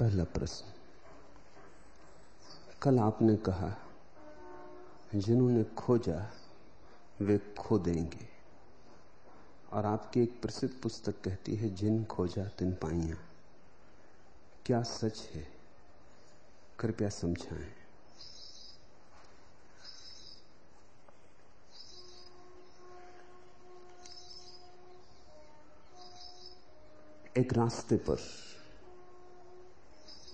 पहला प्रश्न। कल आपने कहा, जिन्होंने खोजा, वे खो देंगे। और आपकी एक प्रसिद्ध पुस्तक कहती है, जिन खोजा, तिन पाइया। क्या सच है? कृपया समझाएँ। एक रास्ते पर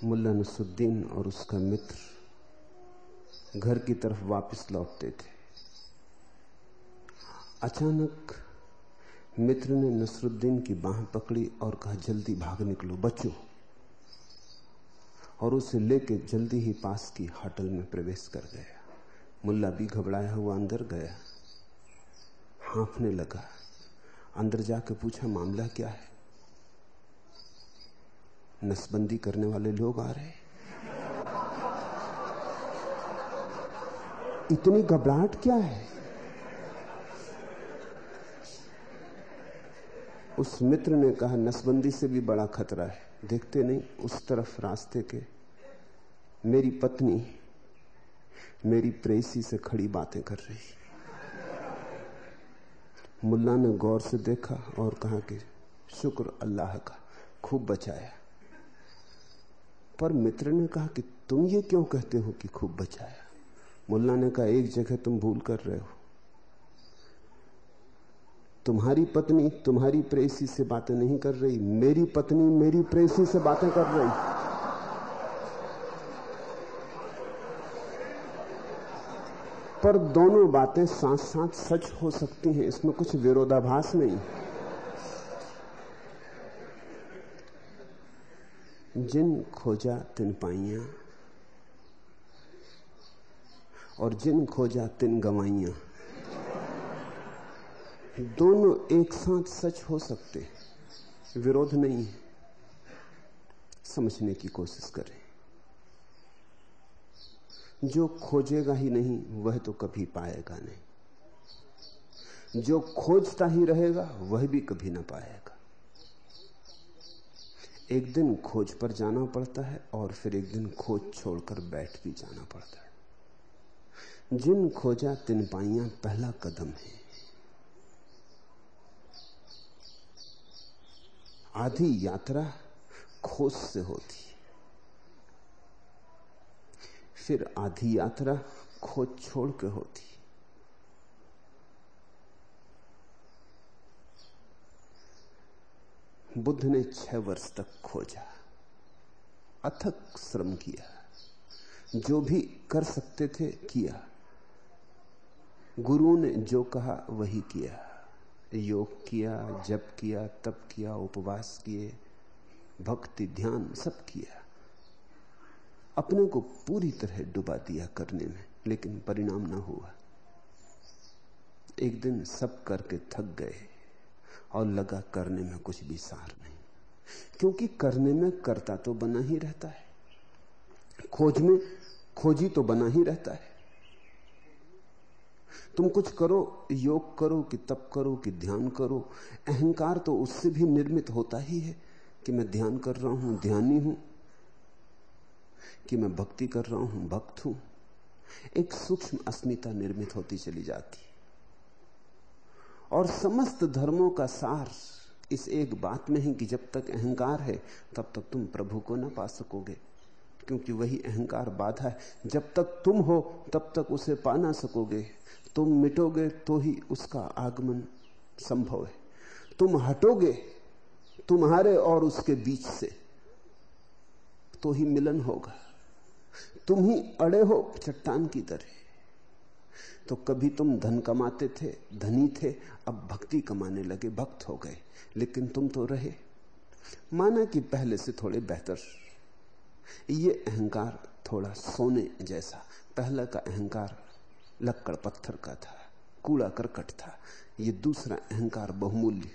मुल्ला नसुद्दीन और उसका मित्र घर की तरफ़ वापस लौटते थे। अचानक मित्र ने नसरुद्दीन की बाह पकड़ी और कहा, जल्दी भाग निकलो बचो और उसे लेके जल्दी ही पास की होटल में प्रवेश कर गया। मुल्ला भी घबराया हुआ अंदर गया। हाफने लगा। अंदर जाकर पूछा, मामला क्या है? नसबंदी करने वाले लोग आ रहे इतनी घबराहट क्या है? उस मित्र ने कहा, नसबंदी से भी बड़ा खतरा है। देखते नहीं, उस तरफ़ रास्ते के मेरी पत्नी, मेरी प्रेसी से खड़ी बातें कर रही। मुल्ला ने गौर से देखा और कहा कि, शुक्र अल्लाह का, खूब बचाया। पर मित्र ने कहा कि तुम ये क्यों कहते हो कि खूब बचाया? मुल्ला ने कहा, एक जगह तुम भूल कर रहे हो। तुम्हारी पत्नी तुम्हारी प्रेसी से बातें नहीं कर रही, मेरी पत्नी मेरी प्रेसी से बातें कर रही। पर दोनों बातें साथ साथ सच हो सकती हैं, इसमें कुछ विरोधाभास नहीं। जिन खोजा तिन पाइया, और जिन खोजा तिन गवाइया। दोनों एक साथ सच हो सकते, विरोध नहीं है। समझने की कोशिश करें। जो खोजेगा ही नहीं, वह तो कभी पाएगा नहीं। जो खोजता ही रहेगा, वह भी कभी ना पाएगा। एक दिन खोज पर जाना पड़ता है और फिर एक दिन खोज छोड़कर बैठ भी जाना पड़ता है। जिन खोजा तिन पाइया पहला कदम है। आधी यात्रा खोज से होती है। फिर आधी यात्रा खोज छोड़ के होती बुद्ध ने छह वर्ष तक खोजा, अथक श्रम किया, जो भी कर सकते थे किया। गुरु ने जो कहा वही किया। योग किया, जप किया, तप किया, उपवास किए, भक्ति, ध्यान सब किया। अपने को पूरी तरह डुबा दिया करने में, लेकिन परिणाम ना हुआ। एक दिन सब करके थक गए। और लगा करने में कुछ भी सार नहीं। क्योंकि करने में करता तो बना ही रहता है। खोज में खोजी तो बना ही रहता है। तुम कुछ करो, योग करो, कि तप करो, कि ध्यान करो। अहंकार तो उससे भी निर्मित होता ही है कि मैं ध्यान कर रहा हूँ, ध्यानी हूँ, कि मैं भक्ति कर रहा हूँ, भक्त हूँ। एक सूक्ष्म अस्मिता निर्मित होती चली जाती और समस्त धर्मों का सार इस एक बात में है कि जब तक अहंकार है, तब तक तुम प्रभु को ना पा सकोगे। क्योंकि वही अहंकार बाधा है। जब तक तुम हो, तब तक उसे पा ना सकोगे। तुम मिटोगे तो ही उसका आगमन संभव है। तुम हटोगे, तुम्हारे और उसके बीच से तो ही मिलन होगा। तुम ही अड़े हो, चट्टान की तरह। तो कभी तुम धन कमाते थे, धनी थे, अब भक्ति कमाने लगे, भक्त हो गए, लेकिन तुम तो रहे। माना कि पहले से थोड़े बेहतर। ये अहंकार थोड़ा सोने जैसा, पहला का अहंकार लक्कड़ पत्थर का था, कूड़ा करकट था, ये दूसरा अहंकार बहुमूल्य।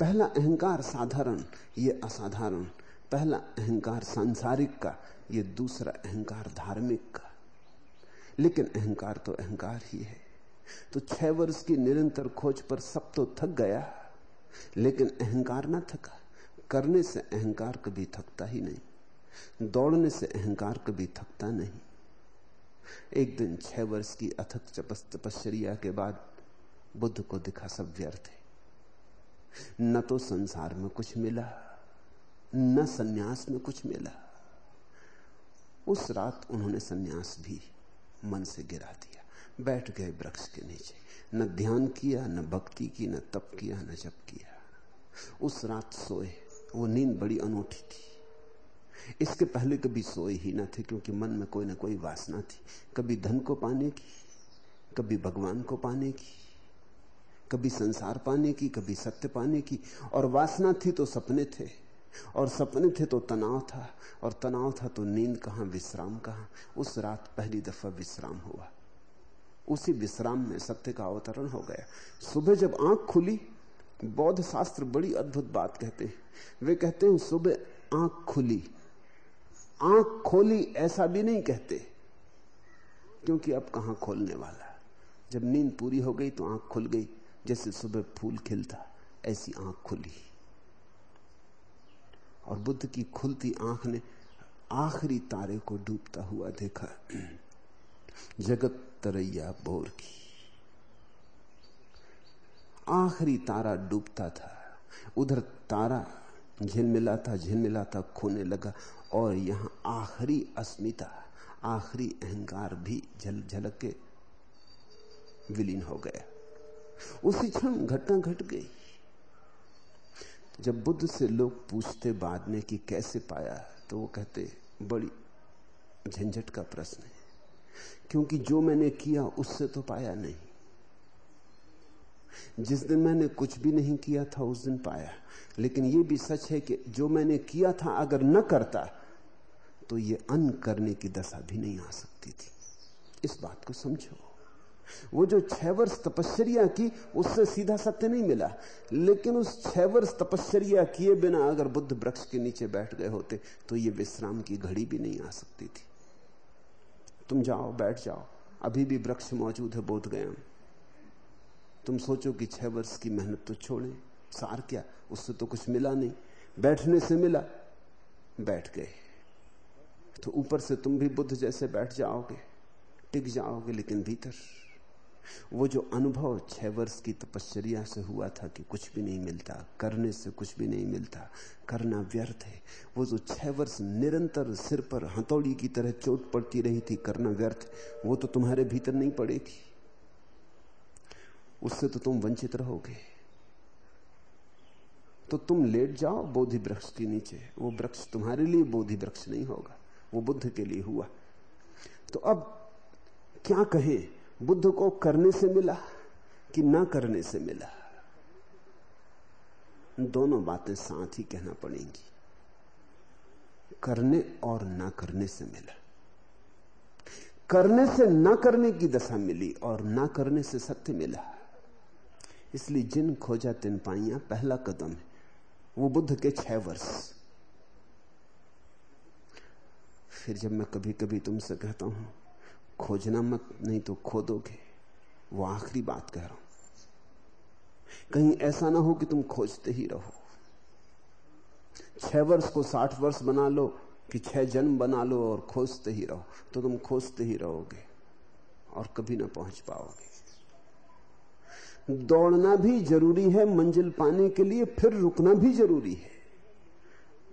पहला अहंकार साधारण, ये असाधारण। पहला अहंकार सांसारिक का, ये दूसरा अहंकार धार्मिक का। लेकिन अहंकार तो अहंकार ही है। तो छह वर्ष की निरंतर खोज पर सब तो थक गया, लेकिन अहंकार ना थका। करने से अहंकार कभी थकता ही नहीं, दौड़ने से अहंकार कभी थकता नहीं। एक दिन छह वर्ष की अथक तपश्चर्या के बाद बुद्ध को दिखा सब व्यर्थ है। न तो संसार में कुछ मिला, न सन्यास में कुछ मिला। उस रात उन्होंने सन्यास भी मन से गिरा दिया। बैठ गए वृक्ष के नीचे। न ध्यान किया, न भक्ति की, न तप किया, न जप किया। उस रात सोए, वो नींद बड़ी अनूठी थी। इसके पहले कभी सोए ही ना थे, क्योंकि मन में कोई ना कोई वासना थी। कभी धन को पाने की, कभी भगवान को पाने की, कभी संसार पाने की, कभी सत्य पाने की। और वासना थी तो सपने थे। और सपने थे तो तनाव था, और तनाव था तो नींद कहाँ, विश्राम कहाँ। उस रात पहली दफ़ा विश्राम हुआ। उसी विश्राम में सत्य का अवतरण हो गया। सुबह जब आँख खुली बौद्ध शास्त्र बड़ी अद्भुत बात कहते हैं। वे कहते हैं, सुबह आँख खुली। आँख खोली ऐसा भी नहीं कहते, क्योंकि अब कहाँ खोलने वाला। जब नींद पूरी हो गई तो आँख खुल गई, जैसे सुबह फूल खिलता, ऐसी आँख खुली। और बुद्ध की खुलती आँख ने आखिरी तारे को डूबता हुआ देखा। जगत तरैया बोर की। आखिरी तारा डूबता था। उधर तारा झिलमिलाता झिलमिलाता खोने लगा और यहाँ आखिरी अस्मिता, आखिरी अहंकार भी झल, झलक के विलीन हो गया। उसी क्षण घटना घट गई। जब बुद्ध से लोग पूछते बाद में कि कैसे पाया तो वो कहते, बड़ी झंझट का प्रश्न है, क्योंकि जो मैंने किया उससे तो पाया नहीं। जिस दिन मैंने कुछ भी नहीं किया था, उस दिन पाया। लेकिन यह भी सच है कि जो मैंने किया था, अगर न करता तो ये अन करने की दशा भी नहीं आ सकती थी। इस बात को समझो। वो जो छह वर्ष तपश्चर्या की, उससे सीधा सत्य नहीं मिला। लेकिन उस छह वर्ष तपश्चर्या किए बिना अगर बुद्ध वृक्ष के नीचे बैठ गए होते तो ये विश्राम की घड़ी भी नहीं आ सकती थी। तुम जाओ, बैठ जाओ। अभी भी वृक्ष मौजूद है, बोध गया तुम सोचो कि छह वर्ष की मेहनत तो छोड़े। सार क्या? उससे तो कुछ मिला नहीं। बैठने से मिला, बैठ गए। तो ऊपर से तुम भी बुद्ध जैसे बैठ जाओगे, टिक जाओगे, लेकिन भीतर वो जो अनुभव छह वर्ष की तपश्चर्या से हुआ था कि कुछ भी नहीं मिलता, करने से कुछ भी नहीं मिलता, करना व्यर्थ है। वो जो छह वर्ष निरंतर सिर पर हथौड़ी की तरह चोट पड़ती रही थी, करना व्यर्थ, वो तो तुम्हारे भीतर नहीं पड़ेगी। उससे तो तुम वंचित रहोगे। तो तुम लेट जाओ बोधि वृक्ष के नीचे। वो वृक्ष तुम्हारे लिए बोधि वृक्ष नहीं होगा, वो बुद्ध के लिए हुआ। तो अब क्या कहें? बुद्ध को करने से मिला कि ना करने से मिला? दोनों बातें साथ ही कहना पड़ेंगी। करने और ना करने से मिला। करने से ना करने की दशा मिली और ना करने से सत्य मिला। इसलिए जिन खोजा तिन पाइया, पहला कदम है, वो बुद्ध के छह वर्ष। फिर जब मैं कभी कभी तुमसे कहता हूँ खोजना मत, नहीं तो खोदोगे वो आखिरी बात कह रहा हूँ। कहीं ऐसा ना हो कि तुम खोजते ही रहो। छह वर्ष को साठ वर्ष बना लो कि छह जन्म बना लो और खोजते ही रहो। तो तुम खोजते ही रहोगे और कभी ना पहुँच पाओगे। दौड़ना भी ज़रूरी है, मंजिल पाने के लिए फिर रुकना भी ज़रूरी है।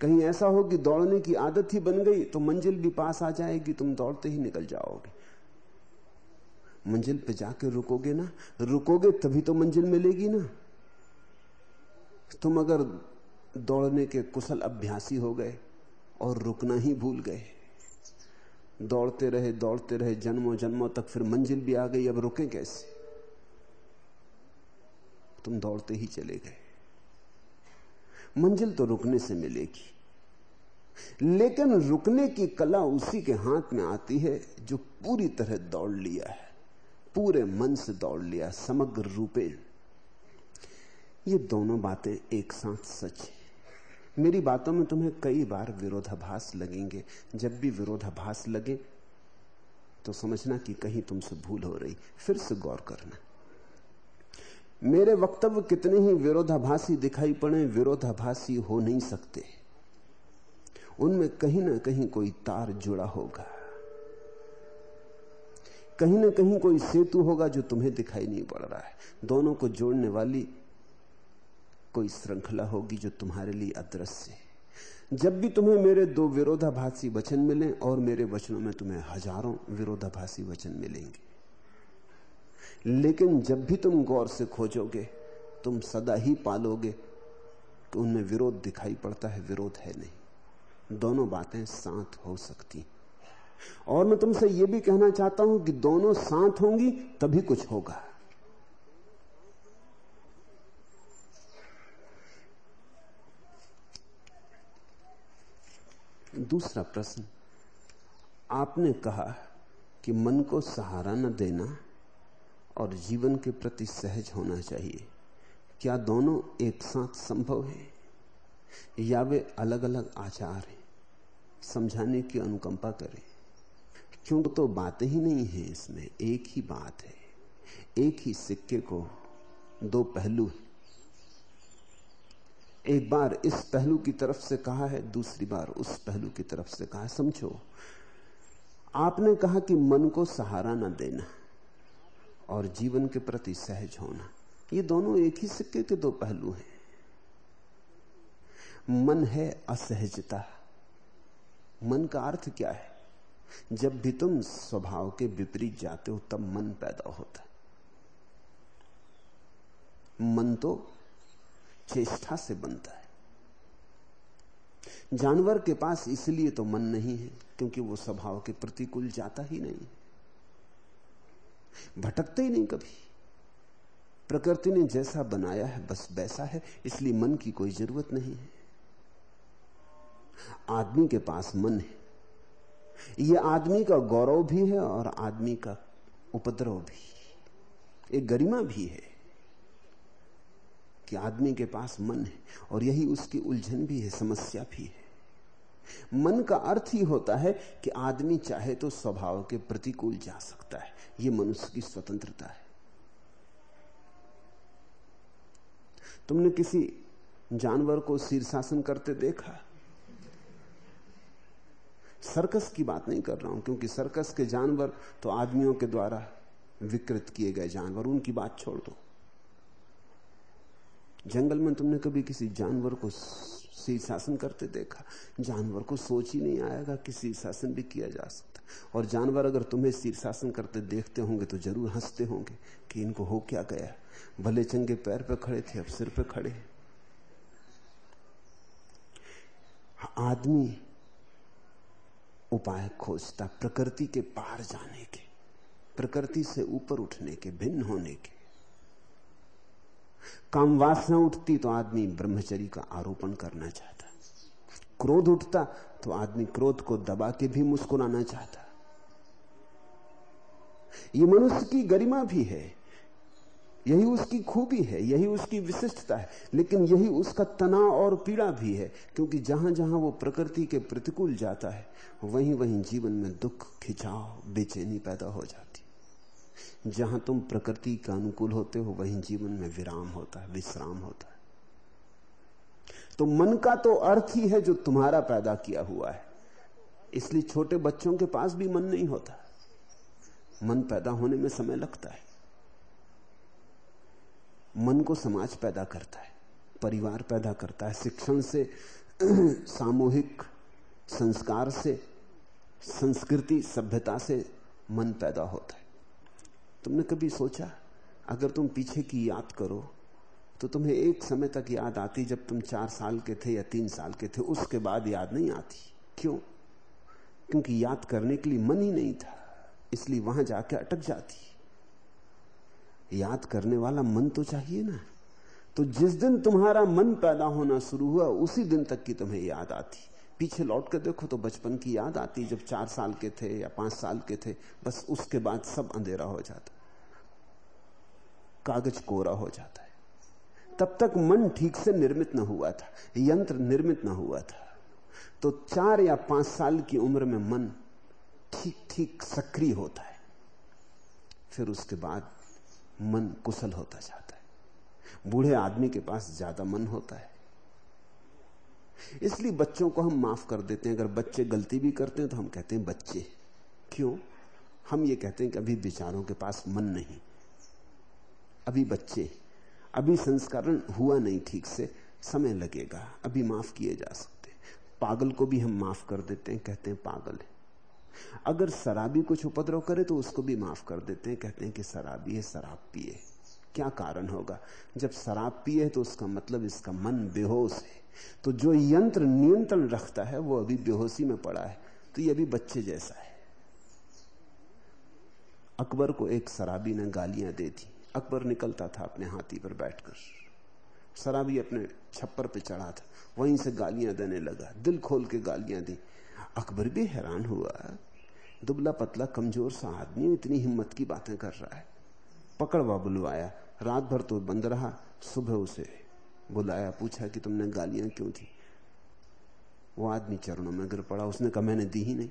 कहीं ऐसा हो कि दौड़ने की आदत ही बन गई तो मंजिल भी पास आ जाएगी, तुम दौड़ते ही निकल जाओगे। मंजिल पे जाके रुकोगे ना? रुकोगे तभी तो मंजिल मिलेगी ना। तुम अगर दौड़ने के कुशल अभ्यासी हो गए और रुकना ही भूल गए। दौड़ते रहे दौड़ते रहे, जन्मों जन्मों तक फिर मंजिल भी आ गई, अब रुके कैसे? तुम दौड़ते ही चले गए। मंजिल तो रुकने से मिलेगी। लेकिन रुकने की कला उसी के हाथ में आती है जो पूरी तरह दौड़ लिया है। पूरे मन से दौड़ लिया, समग्र रूपे। ये दोनों बातें एक साथ सच है। मेरी बातों में तुम्हें कई बार विरोधाभास लगेंगे। जब भी विरोधाभास लगे तो समझना कि कहीं तुमसे भूल हो रही। फिर से गौर करना। मेरे वक्तव्य कितने ही विरोधाभासी दिखाई पड़े, विरोधाभासी हो नहीं सकते। उनमें कहीं ना कहीं कोई तार जुड़ा होगा। कहीं ना कहीं कोई सेतु होगा जो तुम्हें दिखाई नहीं पड़ रहा है। दोनों को जोड़ने वाली कोई श्रृंखला होगी जो तुम्हारे लिए अदृश्य है। जब भी तुम्हें मेरे दो विरोधाभासी वचन मिले और मेरे वचनों में तुम्हें हज़ारों विरोधाभासी वचन मिलेंगे, लेकिन जब भी तुम गौर से खोजोगे, तुम सदा ही पालोगे कि उनमें विरोध दिखाई पड़ता है, विरोध है नहीं। दोनों बातें साथ हो सकती और मैं तुमसे यह भी कहना चाहता हूँ कि दोनों साथ होंगी, तभी कुछ होगा। दूसरा प्रश्न। आपने कहा कि मन को सहारा न देना और जीवन के प्रति सहज होना चाहिए। क्या दोनों एक साथ संभव है? या वे अलग अलग आचार हैं? समझाने की अनुकंपा करें। क्यों तो बातें ही नहीं है इसमें? एक ही बात है। एक ही सिक्के को दो पहलू है। एक बार इस पहलू की तरफ़ से कहा है, दूसरी बार उस पहलू की तरफ़ से कहा है। समझो, आपने कहा कि मन को सहारा न देना और जीवन के प्रति सहज होना। ये दोनों एक ही सिक्के के दो पहलू हैं। मन है असहजता। मन का अर्थ क्या है? जब भी तुम स्वभाव के विपरीत जाते हो, तब मन पैदा होता है। मन तो चेष्टा से बनता है। जानवर के पास इसलिए तो मन नहीं है, क्योंकि वो स्वभाव के प्रतिकूल जाता ही नहीं। भटकते ही नहीं कभी। प्रकृति ने जैसा बनाया है, बस वैसा है, इसलिए मन की कोई ज़रूरत नहीं है। आदमी के पास मन है। यह आदमी का गौरव भी है और आदमी का उपद्रव भी। एक गरिमा भी है कि आदमी के पास मन है और यही उसकी उलझन भी है, समस्या भी है। मन का अर्थ ही होता है कि आदमी चाहे तो स्वभाव के प्रतिकूल जा सकता है। यह मनुष्य की स्वतंत्रता है। तुमने किसी जानवर को शीर्षासन करते देखा? सर्कस की बात नहीं कर रहा हूँ, क्योंकि सर्कस के जानवर तो आदमियों के द्वारा विकृत किए गए जानवर, उनकी बात छोड़ दो। जंगल में तुमने कभी किसी जानवर को शीर्षासन करते देखा? जानवर को सोच ही नहीं आएगा कि शीर्षासन भी किया जा सकता और जानवर अगर तुम्हें शीर्षासन करते देखते होंगे तो ज़रूर हँसते होंगे कि इनको हो क्या गया। भले चंगे पैर पे खड़े थे, अब सिर पे खड़े आदमी उपाय खोजता प्रकृति के पार जाने के, प्रकृति से ऊपर उठने के, भिन्न होने के। काम वासना उठती तो आदमी ब्रह्मचरी का आरोपण करना चाहता। क्रोध उठता तो आदमी क्रोध को दबा के भी मुस्कुराना चाहता। ये मनुष्य की गरिमा भी है। यही उसकी खूबी है, यही उसकी विशिष्टता है, लेकिन यही उसका तनाव और पीड़ा भी है, क्योंकि जहाँ जहाँ वो प्रकृति के प्रतिकूल जाता है वहीं वहीं जीवन में दुख, खिंचाव, बेचैनी पैदा हो जाती। जहाँ तुम प्रकृति का अनुकूल होते हो, वहीं जीवन में विराम होता है, विश्राम होता है। तो मन का तो अर्थ ही है जो तुम्हारा पैदा किया हुआ है। इसलिए छोटे बच्चों के पास भी मन नहीं होता। मन पैदा होने में समय लगता है। मन को समाज पैदा करता है, परिवार पैदा करता है, शिक्षण से, सामूहिक संस्कार से, संस्कृति, सभ्यता से मन पैदा होता है। तुमने कभी सोचा, अगर तुम पीछे की याद करो तो तुम्हें एक समय तक याद आती जब तुम चार साल के थे या तीन साल के थे, उसके बाद याद नहीं आती। क्यों? क्योंकि याद करने के लिए मन ही नहीं था, इसलिए वहाँ जाके अटक जाती। याद करने वाला मन तो चाहिए ना। तो जिस दिन तुम्हारा मन पैदा होना शुरू हुआ, उसी दिन तक की तुम्हें याद आती। पीछे लौट कर देखो तो बचपन की याद आती, जब चार साल के थे या पाँच साल के थे, बस उसके बाद सब अंधेरा हो जाता। कागज़ कोरा हो जाता है। तब तक मन ठीक से निर्मित न हुआ था, यंत्र निर्मित न हुआ था। तो चार या पाँच साल की उम्र में मन ठीक ठीक सक्रिय होता है। फिर उसके बाद मन कुशल होता जाता है। बूढ़े आदमी के पास ज़्यादा मन होता है। इसलिए बच्चों को हम माफ़ कर देते हैं। अगर बच्चे गलती भी करते हैं तो हम कहते हैं, बच्चे, क्यों? हम ये कहते हैं कि अभी विचारों के पास मन नहीं। अभी बच्चे, अभी संस्करण हुआ नहीं ठीक से, समय लगेगा। अभी माफ़ किए जा सकते पागल को भी हम माफ़ कर देते हैं, कहते हैं, पागल है। अगर शराबी कुछ उपद्रव करे तो उसको भी माफ़ कर देते हैं। कहते हैं कि शराबी है, शराब पिए। क्या कारण होगा? जब शराब पिए तो उसका मतलब इसका मन बेहोश है। तो जो यंत्र नियंत्रण रखता है, वो अभी बेहोशी में पड़ा है। तो ये अभी बच्चे जैसा है। अकबर को एक शराबी ने गालियाँ दे दी। अकबर निकलता था अपने हाथी पर बैठकर। शराबी अपने छप्पर पे चढ़ा था। वहीं से गालियाँ देने लगा। दिल खोल के गालियाँ दी। अकबर भी हैरान हुआ। दुबला पतला, कमज़ोर सा आदमी इतनी हिम्मत की बातें कर रहा है। पकड़वा बुलवाया। रात भर तो बंद रहा। सुबह उसे बुलाया, पूछा कि तुमने गालियाँ क्यों थी वो आदमी चरणों में गिर पड़ा। उसने कहा, मैंने दी ही नहीं।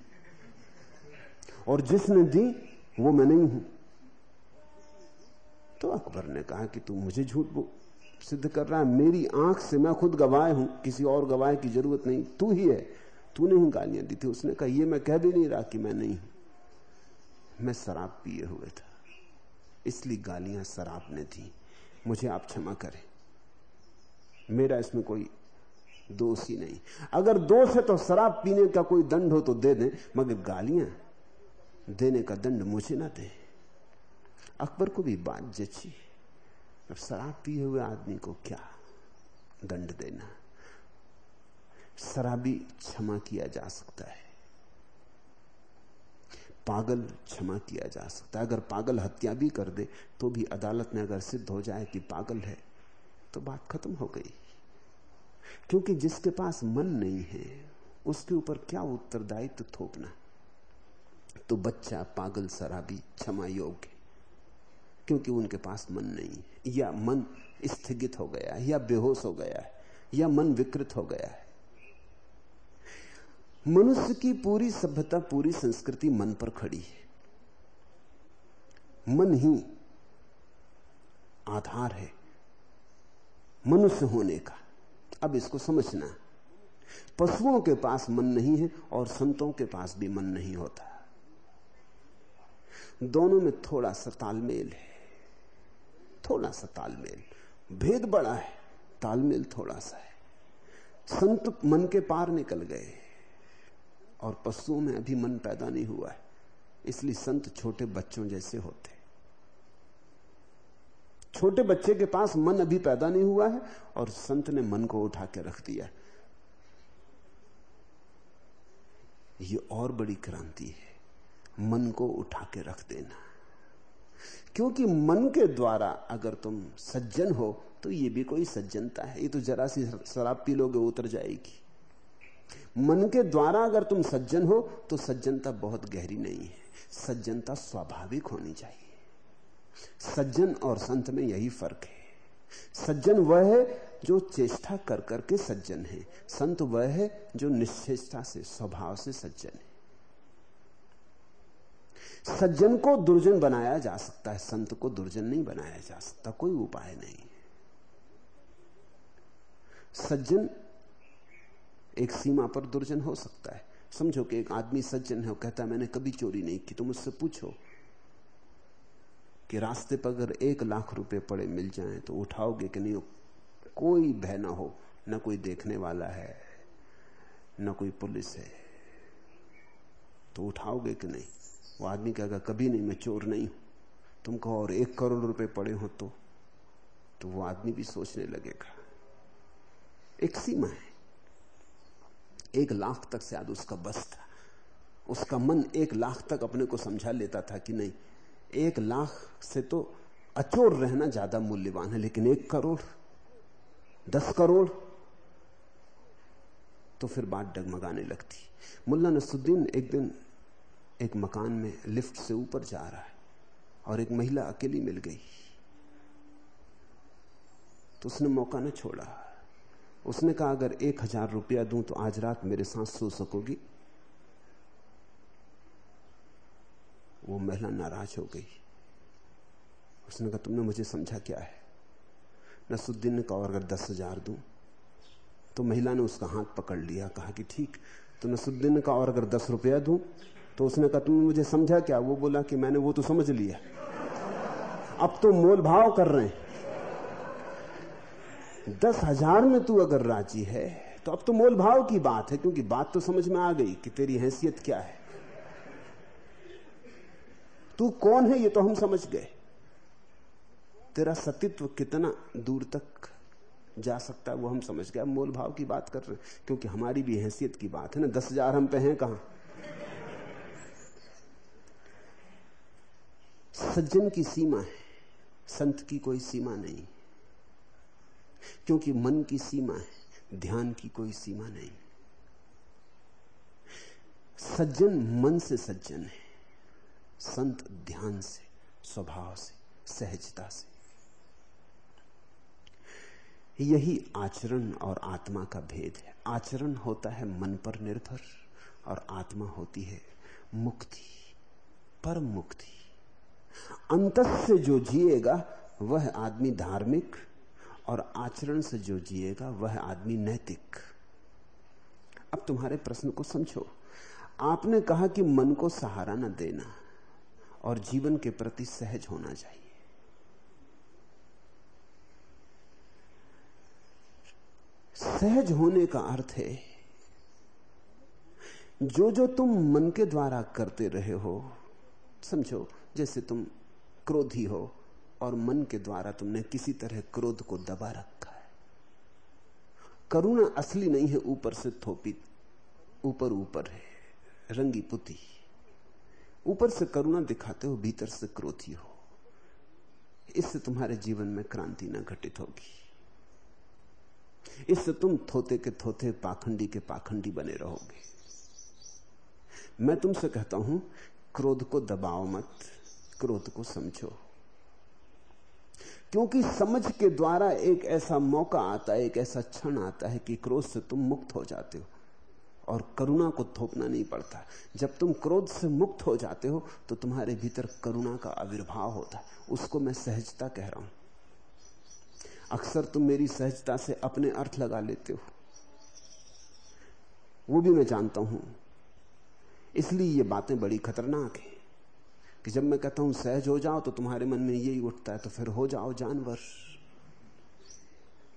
और जिसने दी, वो मैं नहीं हूँ। तो अकबर ने कहा कि तू मुझे झूठ सिद्ध कर रहा है। मेरी आँख से मैं खुद गवाह हूँ। किसी और गवाह की ज़रूरत नहीं। तू ही है। तूने ही गालियाँ दी थी, उसने कहा, ये मैं कह भी नहीं रहा कि मैं नहीं हूँ। मैं शराब पिए हुए था। इसलिए गालियाँ शराब ने थी। मुझे आप क्षमा करें। मेरा इसमें कोई दोष ही नहीं। अगर दोष है तो शराब पीने का कोई दंड हो तो दे दें, मगर गालियाँ देने का दंड मुझे ना दे। अकबर को भी बात जची। अब शराब पिए हुए आदमी को क्या दंड देना? शराबी क्षमा किया जा सकता है। पागल क्षमा किया जा सकता है। अगर पागल हत्या भी कर दे तो भी अदालत में अगर सिद्ध हो जाए कि पागल है तो बात खत्म हो गई। क्योंकि जिसके पास मन नहीं है, उसके ऊपर क्या उत्तरदायित्व थोपना? तो बच्चा पागल शराबी क्षमा योग्य, क्योंकि उनके पास मन नहीं है। या मन स्थगित हो गया है, या बेहोश हो गया है, या मन विकृत हो गया है। मनुष्य की पूरी सभ्यता, पूरी संस्कृति मन पर खड़ी है। मन ही आधार है मनुष्य होने का। अब इसको समझना। पशुओं के पास मन नहीं है और संतों के पास भी मन नहीं होता। दोनों में थोड़ा सा तालमेल है। थोड़ा सा तालमेल। भेद बड़ा है, तालमेल थोड़ा सा है। संत मन के पार निकल गए। और पशुओं में अभी मन पैदा नहीं हुआ है। इसलिए संत छोटे बच्चों जैसे होते छोटे बच्चे के पास मन अभी पैदा नहीं हुआ है और संत ने मन को उठा के रख दिया ये और बड़ी क्रांति है। मन को उठा के रख देना। क्योंकि मन के द्वारा अगर तुम सज्जन हो तो ये भी कोई सज्जनता है। ये तो जरा सी शराब पी लोगे, उतर जाएगी। मन के द्वारा अगर तुम सज्जन हो तो सज्जनता बहुत गहरी नहीं है। सज्जनता स्वाभाविक होनी चाहिए। सज्जन और संत में यही फ़र्क है। सज्जन वह है जो चेष्टा कर करके सज्जन है। संत वह है जो निश्चेष्टा से, स्वभाव से सज्जन है। सज्जन को दुर्जन बनाया जा सकता है, संत को दुर्जन नहीं बनाया जा सकता। कोई उपाय नहीं। सज्जन एक सीमा पर दुर्जन हो सकता है। समझो कि एक आदमी सज्जन है कहता मैंने कभी चोरी नहीं की। तुम मुझसे पूछो कि रास्ते पर अगर एक लाख रुपए पड़े मिल जाएँ तो उठाओगे कि नहीं? कोई भय ना हो। न कोई देखने वाला है, न कोई पुलिस है। तो उठाओगे कि नहीं? वो आदमी कहेगा, कभी नहीं, मैं चोर नहीं हूँ। तुम कहो, और एक करोड़ रुपए पड़े हो तो? तो वो आदमी भी सोचने लगेगा। एक सीमा है। एक लाख तक शायद उसका बस था उसका मन एक लाख तक अपने को समझा लेता था कि नहीं, एक लाख से तो अचोर रहना ज़्यादा मूल्यवान है, लेकिन एक करोड़, दस करोड़ तो फिर बात डगमगाने लगती। मुल्ला नसुद्दीन एक दिन एक मकान में लिफ्ट से ऊपर जा रहा है और एक महिला अकेली मिल गई। तो उसने मौका न छोड़ा। उसने कहा, अगर एक हज़ार रुपया दूँ तो आज रात मेरे साथ सो सकोगी? वो महिला नाराज़ हो गई। उसने कहा, तुमने मुझे समझा क्या है? नसुद्दीन ने कहा अगर दस हज़ार दूँ तो महिला ने उसका हाथ पकड़ लिया। कहा कि ठीक। तो नसुद्दीन का और अगर दस रुपया दूँ तो उसने कहा, तुमने मुझे समझा क्या? वो बोला कि, मैंने वो तो समझ लिया। अब तो मोल भाव कर रहे हैं। दस हज़ार में तू अगर राज़ी है तो अब तो मोल भाव की बात है, क्योंकि बात तो समझ में आ गई कि तेरी हैसियत क्या है। तू कौन है ये तो हम समझ गए। तेरा सतित्व कितना दूर तक जा सकता है वो हम समझ गए। मोल भाव की बात कर रहे हैं, क्योंकि हमारी भी हैसियत की बात है ना। दस हज़ार हम पे हैं कहा? सज्जन की सीमा है, संत की कोई सीमा नहीं। क्योंकि मन की सीमा है, ध्यान की कोई सीमा नहीं। सज्जन मन से सज्जन है, संत ध्यान से, स्वभाव से, सहजता से। यही आचरण और आत्मा का भेद है। आचरण होता है मन पर निर्भर और आत्मा होती है मुक्ति परम मुक्ति। अंत से जो जिएगा, वह आदमी धार्मिक और आचरण से जो जिएगा, वह आदमी नैतिक। अब तुम्हारे प्रश्न को समझो। आपने कहा कि मन को सहारा न देना और जीवन के प्रति सहज होना चाहिए। सहज होने का अर्थ है, जो जो तुम मन के द्वारा करते रहे हो, समझो, जैसे तुम क्रोधी हो और मन के द्वारा तुमने किसी तरह क्रोध को दबा रखा है। करुणा असली नहीं है, ऊपर से थोपी, ऊपर ऊपर है, रंगी पुती। ऊपर से करुणा दिखाते हो, भीतर से क्रोधी हो। इससे तुम्हारे जीवन में क्रांति न घटित होगी। इससे तुम थोते के थोते, पाखंडी के पाखंडी बने रहोगे। मैं तुमसे कहता हूँ, क्रोध को दबाओ मत, क्रोध को समझो। क्योंकि समझ के द्वारा एक ऐसा मौका आता है, एक ऐसा क्षण आता है कि क्रोध से तुम मुक्त हो जाते हो और करुणा को थोपना नहीं पड़ता। जब तुम क्रोध से मुक्त हो जाते हो तो तुम्हारे भीतर करुणा का आविर्भाव होता है। उसको मैं सहजता कह रहा हूँ। अक्सर तुम मेरी सहजता से अपने अर्थ लगा लेते हो। वो भी मैं जानता हूँ। इसलिए ये बातें बड़ी खतरनाक है। कि जब मैं कहता हूँ, सहज हो जाओ तो तुम्हारे मन में यही उठता है तो फिर हो जाओ जानवर।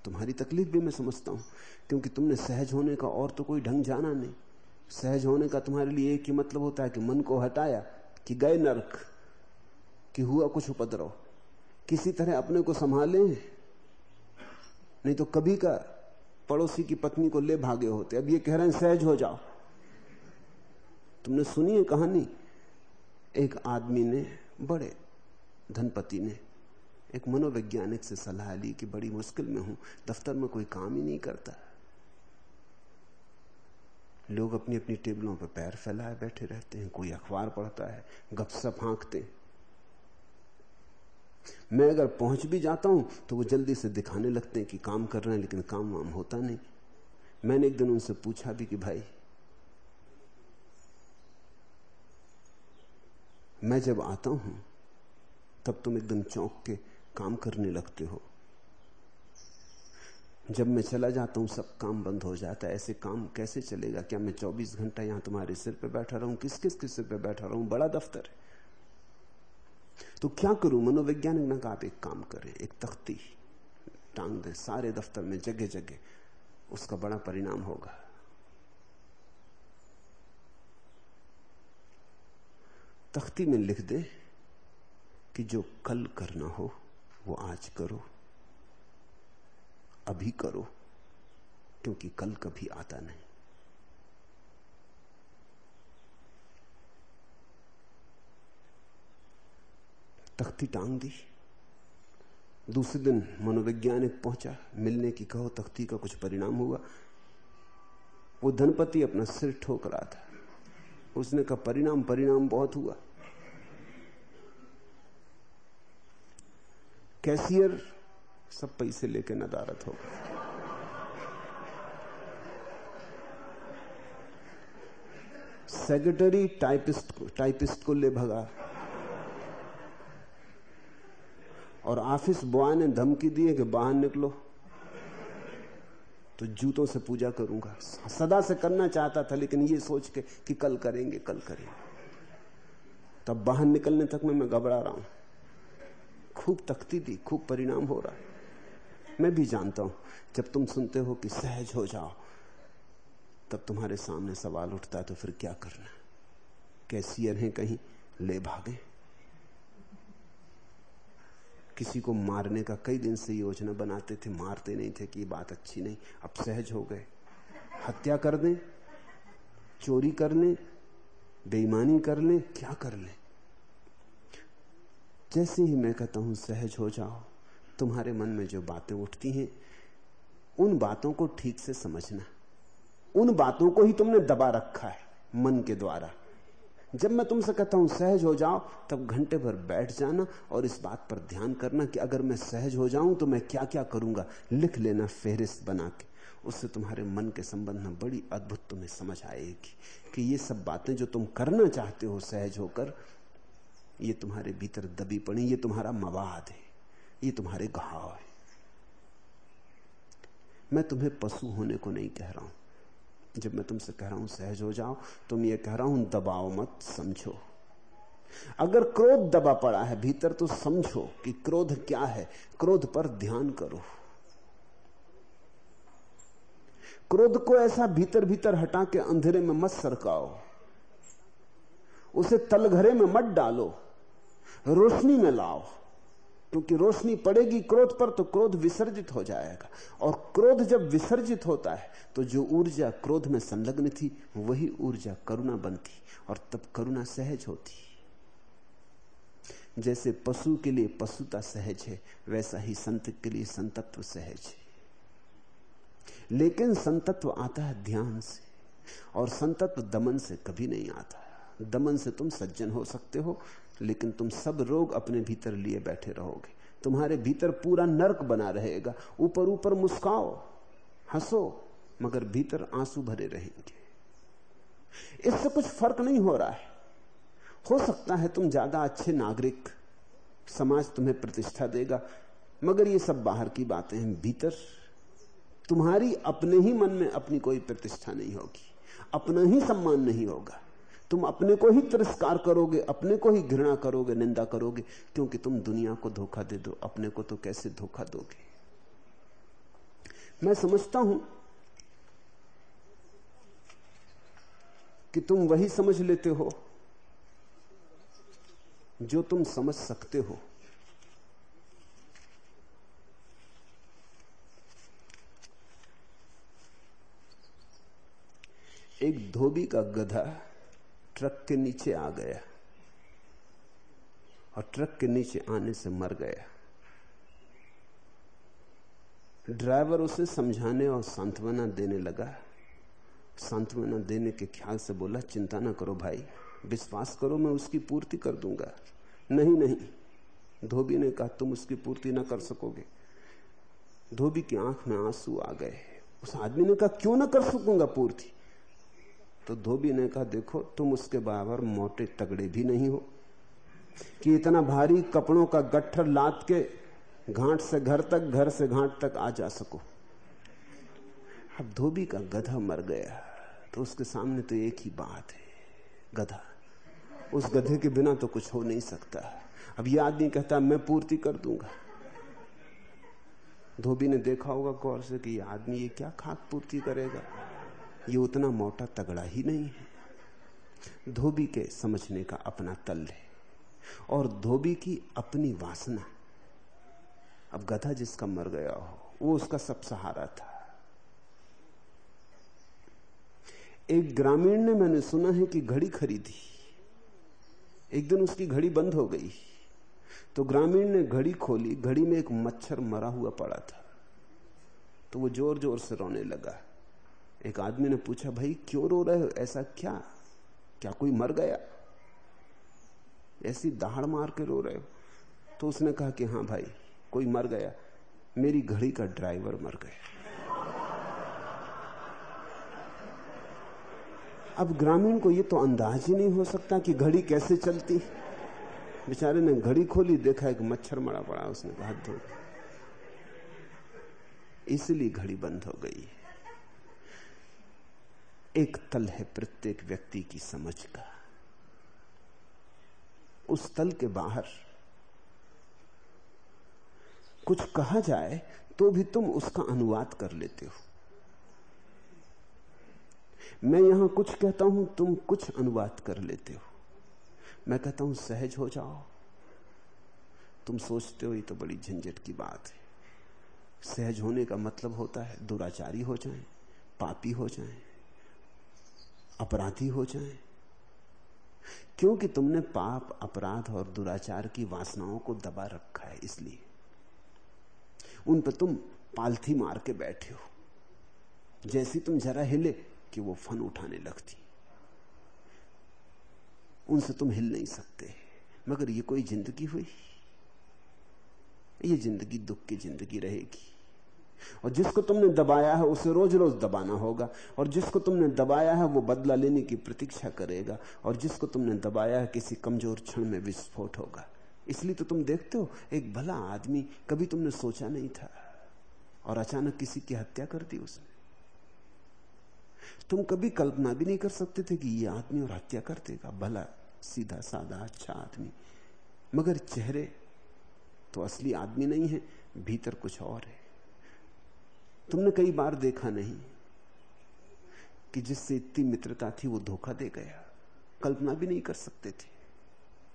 तुम्हारी तकलीफ़ भी मैं समझता हूँ, क्योंकि तुमने सहज होने का और तो कोई ढंग जाना नहीं। सहज होने का तुम्हारे लिए एक ही मतलब होता है कि मन को हटाया, कि गए नरक, कि हुआ कुछ उपद्रव। किसी तरह अपने को संभाले, नहीं तो कभी का पड़ोसी की पत्नी को ले भागे होते। अब ये कह रहे हैं, सहज हो जाओ। तुमने सुनी है कहानी? एक आदमी ने, बड़े धनपति ने, एक मनोवैज्ञानिक से सलाह ली कि बड़ी मुश्किल में हूँ, दफ्तर में कोई काम ही नहीं करता। लोग अपनी अपनी टेबलों पर पैर फैलाए बैठे रहते हैं, कोई अखबार पढ़ता है गपसप हाँकते मैं अगर पहुँच भी जाता हूँ तो वो जल्दी से दिखाने लगते हैं कि काम कर रहे हैं, लेकिन काम वाम होता नहीं। मैंने एक दिन उनसे पूछा भी कि भाई मैं जब आता हूँ, तब तुम एकदम चौंक के काम करने लगते हो। जब मैं चला जाता हूँ, सब काम बंद हो जाता है। ऐसे काम कैसे चलेगा? क्या मैं 24 घंटा यहाँ तुम्हारे सिर पे बैठा रहूँ? किस किस के सिर पे बैठा रहूँ? बड़ा दफ्तर है। तो क्या करूँ? मनोवैज्ञानिक ने कहा, आप एक काम करें, एक तख्ती टांग दे। सारे दफ्तर में जगह जगह उसका बड़ा परिणाम होगा। तख्ती में लिख दे कि जो कल करना हो, वो आज करो, अभी करो, क्योंकि कल कभी आता नहीं। तख्ती टांग दी। दूसरे दिन मनोवैज्ञानिक पहुँचा, मिलने की कहो तख्ती का कुछ परिणाम हुआ। वो धनपति अपना सिर ठोक रहा था। उसने कहा, परिणाम परिणाम बहुत हुआ। कैशियर सब पैसे लेके नदारत हो गए। सेक्रेटरी टाइपिस्ट को टाइपिस्ट को ले भगा। और ऑफ़िस बॉय ने धमकी दी है कि बाहर निकलो। तो जूतों से पूजा करूँगा। सदा से करना चाहता था, लेकिन ये सोच के कि कल करेंगे कल करेंगे। तब बाहर निकलने तक में मैं घबरा रहा हूँ। खूब तकती थी खूब परिणाम हो रहा है। मैं भी जानता हूँ, जब तुम सुनते हो कि सहज हो जाओ, तब तुम्हारे सामने सवाल उठता है तो फिर क्या करना कैसी है कहीं? ले भागे। किसी को मारने का कई दिन से योजना बनाते थे, मारते नहीं थे कि ये बात अच्छी नहीं। अब सहज हो गए। हत्या कर दें, चोरी कर लें, बेईमानी कर लें, क्या कर लें? जैसे ही मैं कहता हूँ, सहज हो जाओ। तुम्हारे मन में जो बातें उठती हैं, उन बातों को ठीक से समझना। उन बातों को ही तुमने दबा रखा है, मन के द्वारा। जब मैं तुमसे कहता हूँ, सहज हो जाओ, तब घंटे भर बैठ जाना और इस बात पर ध्यान करना कि अगर मैं सहज हो जाऊँ तो मैं क्या क्या करूँगा? लिख लेना फेहरिस्त बना के। उससे तुम्हारे मन के संबंध में बड़ी अद्भुत तुम्हें समझ आएगी कि ये सब बातें जो तुम करना चाहते हो सहज होकर, ये तुम्हारे भीतर दबी पड़ी, ये तुम्हारा मवाद है, ये तुम्हारे घाव है। मैं तुम्हें पशु होने को नहीं कह रहा हूँ। जब मैं तुमसे कह रहा हूँ, सहज हो जाओ, तुम ये कह रहा हूँ दबाओ मत समझो। अगर क्रोध दबा पड़ा है भीतर तो समझो कि क्रोध क्या है। क्रोध पर ध्यान करो। क्रोध को ऐसा भीतर भीतर हटा के अंधेरे में मत सरकाओ। उसे तलघरे में मत डालो। रोशनी में लाओ। क्योंकि रोशनी पड़ेगी क्रोध पर तो क्रोध विसर्जित हो जाएगा। और क्रोध जब विसर्जित होता है तो जो ऊर्जा क्रोध में संलग्न थी, वही ऊर्जा करुणा बनती, और तब करुणा सहज होती। जैसे पशु के लिए पशुता सहज है, वैसा ही संत के लिए संतत्व सहज है। लेकिन संतत्व आता है ध्यान से, और संतत्व दमन से कभी नहीं आता। दमन से तुम सज्जन हो सकते हो, लेकिन तुम सब रोग अपने भीतर लिए बैठे रहोगे। तुम्हारे भीतर पूरा नरक बना रहेगा। ऊपर ऊपर मुस्काओ, हंसो, मगर भीतर आँसू भरे रहेंगे। इससे कुछ फ़र्क नहीं हो रहा है। हो सकता है तुम ज़्यादा अच्छे नागरिक, समाज तुम्हें प्रतिष्ठा देगा, मगर ये सब बाहर की बातें हैं। भीतर तुम्हारी अपने ही मन में अपनी कोई प्रतिष्ठा नहीं होगी, अपना ही सम्मान नहीं होगा। तुम अपने को ही तिरस्कार करोगे, अपने को ही घृणा करोगे, निंदा करोगे, क्योंकि तुम दुनिया को धोखा दे दो, अपने को तो कैसे धोखा दोगे? मैं समझता हूँ कि तुम वही समझ लेते हो जो तुम समझ सकते हो। एक धोबी का गधा ट्रक के नीचे आ गया। और ट्रक के नीचे आने से मर गया। ड्राइवर उसे समझाने और सांत्वना देने लगा। सांत्वना देने के ख्याल से बोला, चिंता ना करो भाई, विश्वास करो, मैं उसकी पूर्ति कर दूँगा। नहीं नहीं, धोबी ने कहा, तुम उसकी पूर्ति ना कर सकोगे। धोबी की आँख में आँसू आ गए। उस आदमी ने कहा, क्यों ना कर सकूँगा पूर्ति? तो धोबी ने कहा, देखो, तुम उसके बराबर मोटे तगड़े भी नहीं हो। कि इतना भारी कपड़ों का गट्ठर लाद के घाट से घर तक, घर से घाट तक आ जा सको। अब धोबी का गधा मर गया तो उसके सामने तो एक ही बात है, गधा। उस गधे के बिना तो कुछ हो नहीं सकता। अब यह आदमी कहता, मैं पूर्ति कर दूँगा। धोबी ने देखा होगा गौर से कि आदमी ये क्या खाक पूर्ति करेगा। ये उतना मोटा तगड़ा ही नहीं है। धोबी के समझने का अपना तल है और धोबी की अपनी वासना। अब गधा जिसका मर गया हो, वो उसका सब सहारा था। एक ग्रामीण ने मैंने सुना है कि घड़ी खरीदी। एक दिन उसकी घड़ी बंद हो गई। तो ग्रामीण ने घड़ी खोली। घड़ी में एक मच्छर मरा हुआ पड़ा था। तो वो ज़ोर ज़ोर से रोने लगा। एक आदमी ने पूछा, भाई, क्यों रो रहे हो? ऐसा क्या? क्या कोई मर गया? ऐसी दहाड़ मार के रो रहे हो? तो उसने कहा कि, हाँ भाई, कोई मर गया। मेरी घड़ी का ड्राइवर मर गया। अब ग्रामीण को यह तो अंदाज ही नहीं हो सकता कि घड़ी कैसे चलती। बेचारे ने घड़ी खोली, देखा एक मच्छर मरा पड़ा, उसने हाथ धो। इसलिए घड़ी बंद हो गई। है एक तल है प्रत्येक व्यक्ति की समझ का। उस तल के बाहर कुछ कहा जाए तो भी तुम उसका अनुवाद कर लेते हो। मैं यहाँ कुछ कहता हूँ, तुम कुछ अनुवाद कर लेते हो। मैं कहता हूँ, सहज हो जाओ। तुम सोचते हो, ये तो बड़ी झंझट की बात है। सहज होने का मतलब होता है, दुराचारी हो जाए, पापी हो जाए। अपराधी हो जाए। क्योंकि तुमने पाप, अपराध और दुराचार की वासनाओं को दबा रखा है इसलिए। उन पर तुम पालथी मार के बैठे हो। जैसी तुम जरा हिले कि वो फन उठाने लगती। उनसे तुम हिल नहीं सकते। मगर ये कोई ज़िंदगी हुई? ये ज़िंदगी दुख की ज़िंदगी रहेगी। और जिसको तुमने दबाया है उसे रोज रोज दबाना होगा। और जिसको तुमने दबाया है वो बदला लेने की प्रतीक्षा करेगा। और जिसको तुमने दबाया है किसी कमज़ोर क्षण में विस्फोट होगा। इसलिए तो तुम देखते हो, एक भला आदमी कभी तुमने सोचा नहीं था। और अचानक किसी की हत्या कर दी उसने। तुम कभी कल्पना भी नहीं कर सकते थे कि ये आदमी और हत्या कर देगा। भला, सीधा साधा अच्छा आदमी। मगर चेहरे तो असली आदमी नहीं है, भीतर कुछ और है। तुमने कई बार देखा नहीं कि जिससे इतनी मित्रता थी वो धोखा दे गया। कल्पना भी नहीं कर सकते थे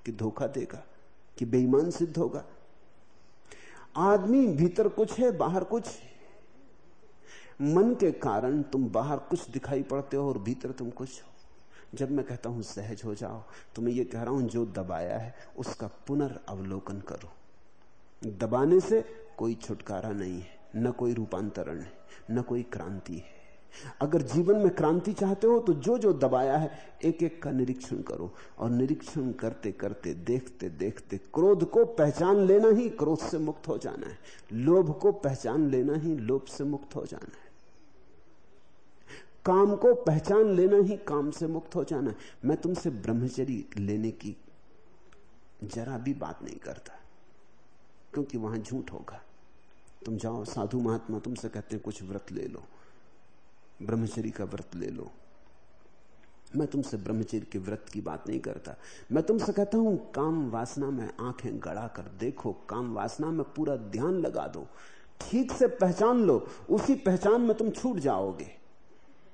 कि धोखा देगा, कि बेईमान सिद्ध होगा। आदमी भीतर कुछ है, बाहर कुछ मन के कारण तुम बाहर कुछ दिखाई पड़ते हो और भीतर तुम कुछ हो। जब मैं कहता हूँ, सहज हो जाओ तो मैं ये कह रहा हूँ, जो दबाया है, उसका पुनर्वलोकन करो। दबाने से कोई छुटकारा नहीं है। न कोई रूपांतरण है, न कोई क्रांति है। अगर जीवन में क्रांति चाहते हो तो जो जो दबाया है एक एक का निरीक्षण करो। और निरीक्षण करते करते, देखते देखते, क्रोध को पहचान लेना ही क्रोध से मुक्त हो जाना है। लोभ को पहचान लेना ही लोभ से मुक्त हो जाना है। काम को पहचान लेना ही काम से मुक्त हो जाना है। मैं तुमसे ब्रह्मचरी लेने की जरा भी बात नहीं करता, क्योंकि वहाँ झूठ होगा। तुम जाओ, साधु महात्मा तुमसे कहते हैं, कुछ व्रत ले लो। ब्रह्मचरी का व्रत ले लो। मैं तुमसे ब्रह्मचर्य के व्रत की बात नहीं करता। मैं तुमसे कहता हूँ, काम वासना में आँखें गड़ा कर देखो, काम वासना में पूरा ध्यान लगा दो। ठीक से पहचान लो, उसी पहचान में तुम छूट जाओगे।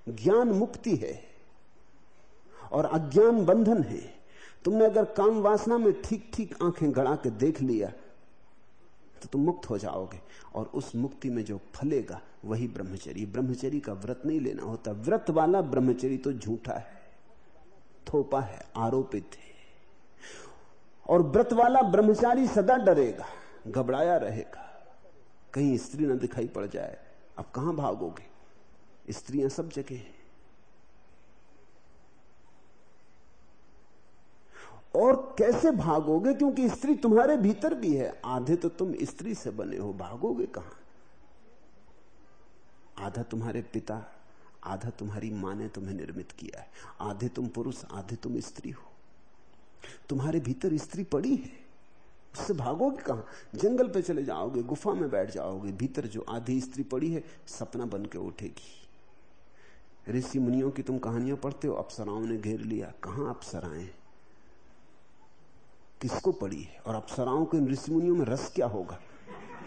ज्ञान मुक्ति है और अज्ञान बंधन है। तुमने अगर काम वासना में ठीक ठीक आँखें गड़ा के देख लिया तो तुम मुक्त हो जाओगे और उस मुक्ति में जो फलेगा वही ब्रह्मचरी ब्रह्मचरी का व्रत नहीं लेना होता। व्रत वाला ब्रह्मचरी तो झूठा है, थोपा है, आरोपित है। और व्रत वाला ब्रह्मचारी सदा डरेगा, घबराया रहेगा। कहीं स्त्री ना दिखाई पड़ जाए। अब कहाँ भागोगे? स्त्रियाँ सब जगह हैं। और कैसे भागोगे? क्योंकि स्त्री तुम्हारे भीतर भी है। आधे तो तुम स्त्री से बने हो। भागोगे कहाँ? आधा तुम्हारे पिता, आधा तुम्हारी माँ ने तुम्हें निर्मित किया है। आधे तुम पुरुष, आधे तुम स्त्री हो। तुम्हारे भीतर स्त्री पड़ी है। उससे भागोगे कहाँ? जंगल पे चले जाओगे, गुफा में बैठ जाओगे। भीतर जो आधी स्त्री पड़ी है, सपना बन के उठेगी। ऋषि मुनियों की तुम कहानियाँ पढ़ते हो, अप्सराओं ने घेर लिया। कहाँ अप्सराएँ? किसको पड़ी? है और अप्सराओं के ऋषि मुनियों में रस क्या होगा?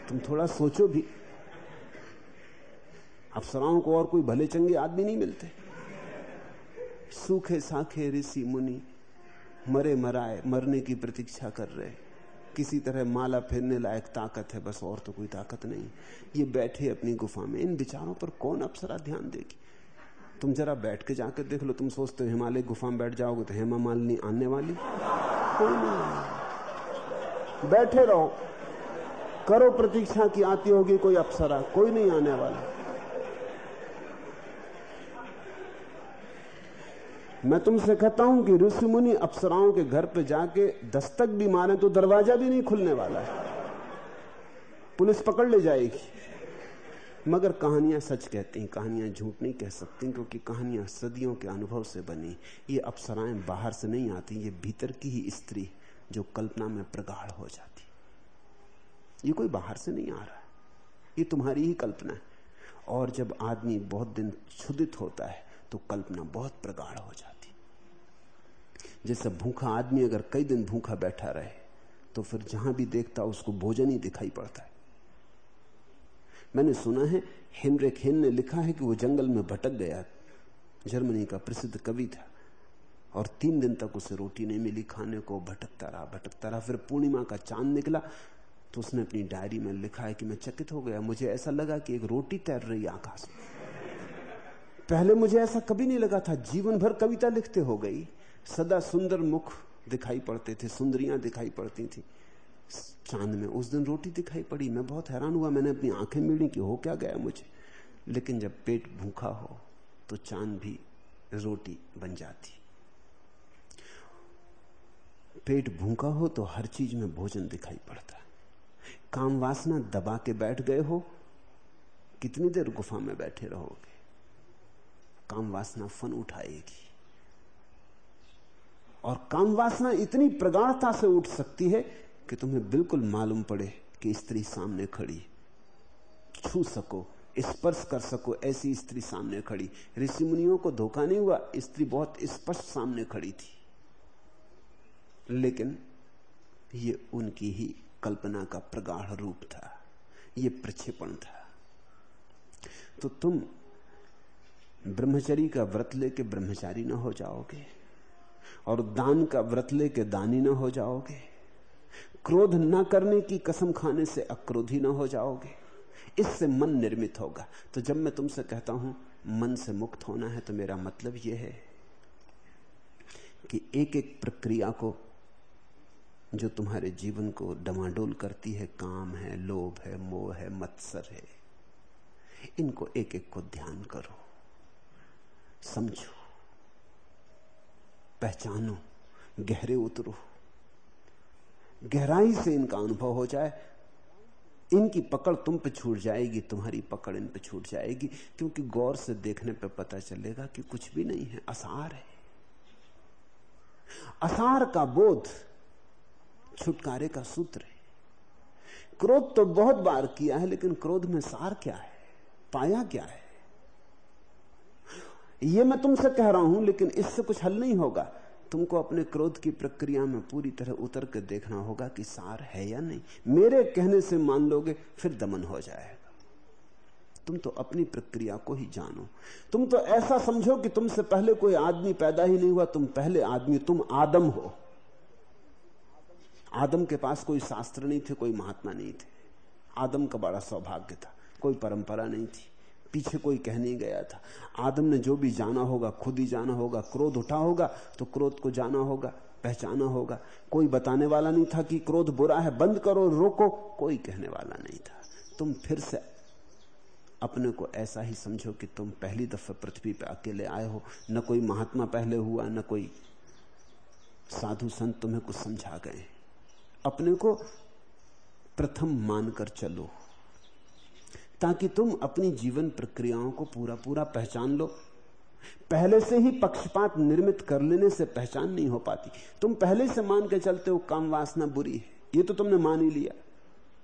तुम थोड़ा सोचो भी। अप्सराओं को और कोई भले चंगे आदमी नहीं मिलते। सूखे साखे ऋषि मुनि मरे मराए, मरने की प्रतीक्षा कर रहे। किसी तरह माला फेरने लायक ताकत है, बस और तो कोई ताकत नहीं। ये बैठे अपनी गुफा में, इन विचारों पर कौन अप्सरा ध्यान देगी? तुम जरा बैठ के जाकर देख लो, तुम सोचते हो हिमालय गुफा में बैठ जाओगे तो हेमा मालिनी आने वाली। कोई नहीं बैठे रहो। करो प्रतीक्षा की आती होगी कोई अप्सरा। कोई नहीं आने वाला। मैं तुमसे कहता हूँ कि ऋषि मुनि अप्सराओं के घर पे जाके दस्तक भी मारे तो दरवाज़ा भी नहीं खुलने वाला है। पुलिस पकड़ ले जाएगी। मगर कहानियाँ सच कहती हैं, कहानियाँ झूठ नहीं कह सकती क्योंकि कहानियाँ सदियों के अनुभव से बनी। ये अप्सराएँ बाहर से नहीं आती, ये भीतर की ही स्त्री जो कल्पना में प्रगाढ़ हो जाती। ये कोई बाहर से नहीं आ रहा ये तुम्हारी ही कल्पना है। और जब आदमी बहुत दिन क्षुदित होता है तो कल्पना बहुत प्रगाढ़ हो जाती। जैसे भूखा आदमी अगर कई दिन भूखा बैठा रहे तो फिर जहाँ भी देखता, उसको भोजन ही दिखाई पड़ता है। मैंने सुना है हेनरे खेन ने लिखा है कि वो जंगल में भटक गया। जर्मनी का प्रसिद्ध कवि था और तीन दिन तक उसे रोटी नहीं मिली, खाने को भटकता रहा भटकता रहा। फिर पूर्णिमा का चाँद निकला तो उसने अपनी डायरी में लिखा है कि मैं चकित हो गया। मुझे ऐसा लगा कि एक रोटी तैर रही आकाश में। पहले मुझे ऐसा कभी नहीं लगा था। जीवन भर कविता लिखते हो गई। सदा सुंदर मुख दिखाई पड़ते थे, सुंदरियाँ दिखाई पड़ती थी। चाँद में। उस दिन रोटी दिखाई पड़ी। मैं बहुत हैरान हुआ। मैंने अपनी आँखें मिली कि हो क्या गया मुझे? लेकिन जब पेट भूखा हो तो चाँद भी रोटी बन जाती। पेट भूखा हो तो हर चीज़ में भोजन दिखाई पड़ता। काम वासना दबा के बैठ गए हो, कितनी देर गुफा में बैठे रहोगे? काम वासना फन उठाएगी। और काम वासना इतनी प्रगाढ़ता से उठ सकती है कि तुम्हें बिल्कुल मालूम पड़े कि स्त्री सामने खड़ी। छू सको, स्पर्श कर सको, ऐसी स्त्री सामने खड़ी। ऋषि मुनियों को धोखा नहीं हुआ, स्त्री बहुत स्पष्ट सामने खड़ी थी। लेकिन ये उनकी ही कल्पना का प्रगाढ़ रूप था, ये प्रक्षेपण था। तो तुम ब्रह्मचरी का व्रत लेके ब्रह्मचारी ना हो जाओगे, और दान का व्रत लेके दानी ना हो जाओगे। क्रोध न करने की कसम खाने से अक्रोधी ना हो जाओगे। इससे मन निर्मित होगा। तो जब मैं तुमसे कहता हूँ, मन से मुक्त होना है तो मेरा मतलब यह है कि एक एक प्रक्रिया को जो तुम्हारे जीवन को डमाडोल करती है, काम है, लोभ है, मोह है, मत्सर है, इनको एक एक को ध्यान करो, समझो, पहचानो, गहरे उतरो। गहराई से इनका अनुभव हो जाए। इनकी पकड़ तुम पे छूट जाएगी, तुम्हारी पकड़ इन पे छूट जाएगी, क्योंकि गौर से देखने पे पता चलेगा कि कुछ भी नहीं है, असार है। असार का बोध छुटकारे का सूत्र है। क्रोध तो बहुत बार किया है, लेकिन क्रोध में सार क्या है? पाया क्या है? यह मैं तुमसे कह रहा हूँ, लेकिन इससे कुछ हल नहीं होगा। तुमको अपने क्रोध की प्रक्रिया में पूरी तरह उतर कर देखना होगा कि सार है या नहीं। मेरे कहने से मान लोगे, फिर दमन हो जाएगा। तुम तो अपनी प्रक्रिया को ही जानो। तुम तो ऐसा समझो कि तुमसे पहले कोई आदमी पैदा ही नहीं हुआ, तुम पहले आदमी, तुम आदम हो। आदम के पास कोई शास्त्र नहीं थे, कोई महात्मा नहीं थे। आदम का बड़ा सौभाग्य था, कोई परंपरा नहीं थी। पीछे कोई कह नहीं गया था। आदम ने जो भी जाना होगा, खुद ही जाना होगा, क्रोध उठा होगा तो क्रोध को जाना होगा, पहचाना होगा। कोई बताने वाला नहीं था कि क्रोध बुरा है, बंद करो, रोको, कोई कहने वाला नहीं था। तुम फिर से अपने को ऐसा ही समझो कि तुम पहली दफे पृथ्वी पर अकेले आए हो। न कोई महात्मा पहले हुआ, न कोई साधु संत तुम्हें कुछ समझा गए। अपने को प्रथम मानकर चलो। ताकि तुम अपनी जीवन प्रक्रियाओं को पूरा पूरा पहचान लो। पहले से ही पक्षपात निर्मित कर लेने से पहचान नहीं हो पाती। तुम पहले से मान के चलते हो, काम वासना बुरी है। ये तो तुमने मान ही लिया।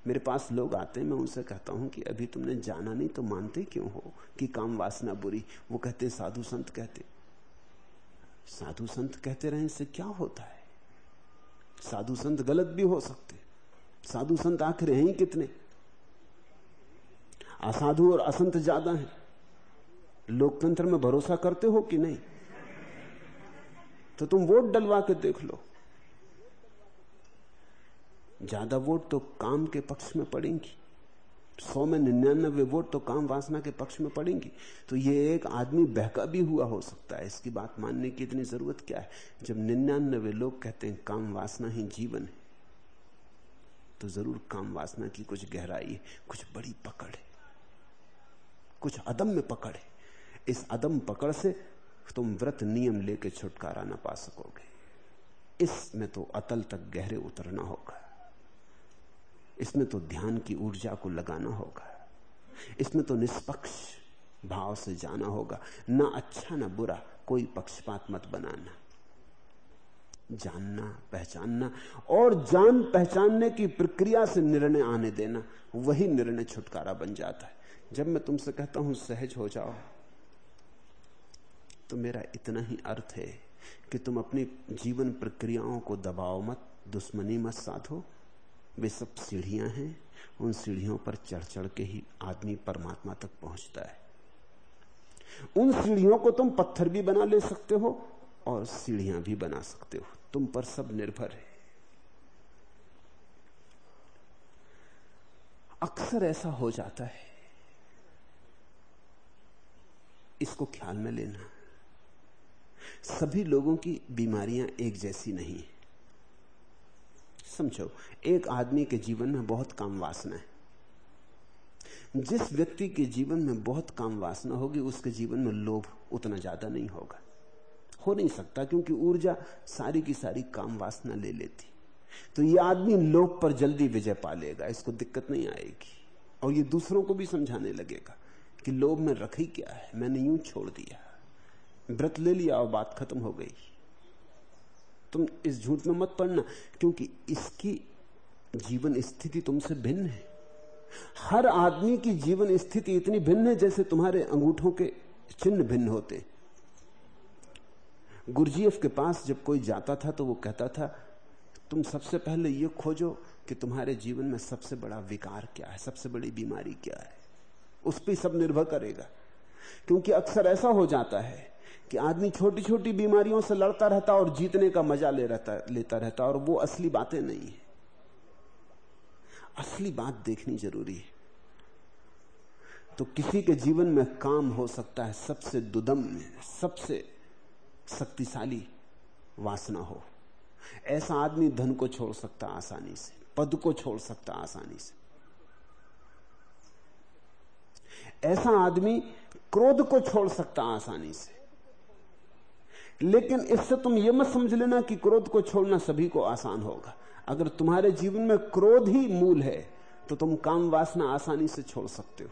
मेरे पास लोग आते हैं, मैं उनसे कहता हूँ कि अभी तुमने जाना नहीं तो मानते क्यों हो कि काम वासना बुरी? वो कहते, साधु संत कहते। साधु संत कहते रहे, इससे क्या होता है? साधु संत गलत भी हो सकते। साधु संत आखिर हैं कितने? असाधु और असंत ज़्यादा हैं। लोकतंत्र में भरोसा करते हो कि नहीं? तो तुम वोट डलवा के देख लो। ज़्यादा वोट तो काम के पक्ष में पड़ेंगी। सौ में निन्यानबे वोट तो काम वासना के पक्ष में पड़ेंगी। तो ये एक आदमी बहका भी हुआ हो सकता है। इसकी बात मानने की इतनी ज़रूरत क्या है? जब निन्यानबे लोग कहते हैं काम वासना ही जीवन है तो ज़रूर काम वासना की कुछ गहराई है, कुछ बड़ी पकड़ है। कुछ अदम में पकड़। है इस अदम पकड़ से तुम व्रत नियम लेके छुटकारा ना पा सकोगे। इसमें तो अतल तक गहरे उतरना होगा। इसमें तो ध्यान की ऊर्जा को लगाना होगा। इसमें तो निष्पक्ष भाव से जाना होगा। ना अच्छा ना बुरा, कोई पक्षपात मत बनाना। जानना, पहचानना और जान पहचानने की प्रक्रिया से निर्णय आने देना, वही निर्णय छुटकारा बन जाता है। जब मैं तुमसे कहता हूँ, सहज हो जाओ तो मेरा इतना ही अर्थ है कि तुम अपनी जीवन प्रक्रियाओं को दबाओ मत, दुश्मनी मत साधो। वे सब सीढ़ियाँ हैं, उन सीढ़ियों पर चढ़ चढ़ के ही आदमी परमात्मा तक पहुँचता है। उन सीढ़ियों को तुम पत्थर भी बना ले सकते हो और सीढ़ियाँ भी बना सकते हो। तुम पर सब निर्भर है। अक्सर ऐसा हो जाता है इसको ख्याल में लेना। सभी लोगों की बीमारियाँ एक जैसी नहीं। है समझो, एक आदमी के जीवन में बहुत काम वासना है। जिस व्यक्ति के जीवन में बहुत काम वासना होगी, उसके जीवन में लोभ उतना ज़्यादा नहीं होगा। हो नहीं सकता, क्योंकि ऊर्जा सारी की सारी काम वासना ले लेती। तो ये आदमी लोभ पर जल्दी विजय पा लेगा, इसको दिक्कत नहीं आएगी। और ये दूसरों को भी समझाने लगेगा। कि लोभ में रखी क्या है? मैंने यूँ छोड़ दिया। व्रत ले लिया और बात खत्म हो गई। तुम इस झूठ में मत पड़ना, क्योंकि इसकी जीवन स्थिति तुमसे भिन्न है। हर आदमी की जीवन स्थिति इतनी भिन्न है जैसे तुम्हारे अंगूठों के चिन्ह भिन्न होते। गुरजीएफ के पास जब कोई जाता था तो वो कहता था, तुम सबसे पहले ये खोजो कि तुम्हारे जीवन में सबसे बड़ा विकार क्या है? सबसे बड़ी बीमारी क्या है? उस पर सब निर्भर करेगा। क्योंकि अक्सर ऐसा हो जाता है कि आदमी छोटी छोटी बीमारियों से लड़ता रहता और जीतने का मज़ा ले रहता, लेता रहता और वो असली बातें नहीं है। असली बात देखनी ज़रूरी है। तो किसी के जीवन में काम हो सकता है, सबसे दुदम सबसे शक्तिशाली वासना हो। ऐसा आदमी धन को छोड़ सकता आसानी से, पद को छोड़ सकता आसानी से। ऐसा आदमी क्रोध को छोड़ सकता आसानी से। लेकिन इससे तुम यह मत समझ लेना कि क्रोध को छोड़ना सभी को आसान होगा। अगर तुम्हारे जीवन में क्रोध ही मूल है तो तुम काम वासना आसानी से छोड़ सकते हो।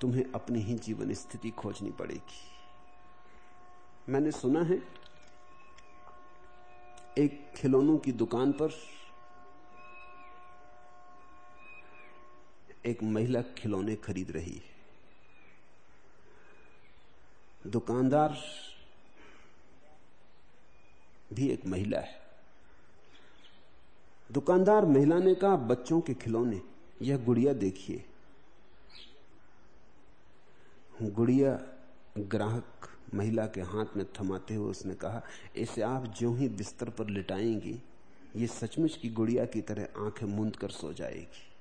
तुम्हें अपनी ही जीवन स्थिति खोजनी पड़ेगी। मैंने सुना है, एक खिलौनों की दुकान पर एक महिला खिलौने खरीद रही है। दुकानदार भी एक महिला है। दुकानदार महिला ने कहा, बच्चों के खिलौने, यह गुड़िया देखिए। गुड़िया ग्राहक महिला के हाथ में थमाते हुए उसने कहा, इसे आप जो ही बिस्तर पर लिटाएँगी, ये सचमुच की गुड़िया की तरह आँखें मूंद कर सो जाएगी।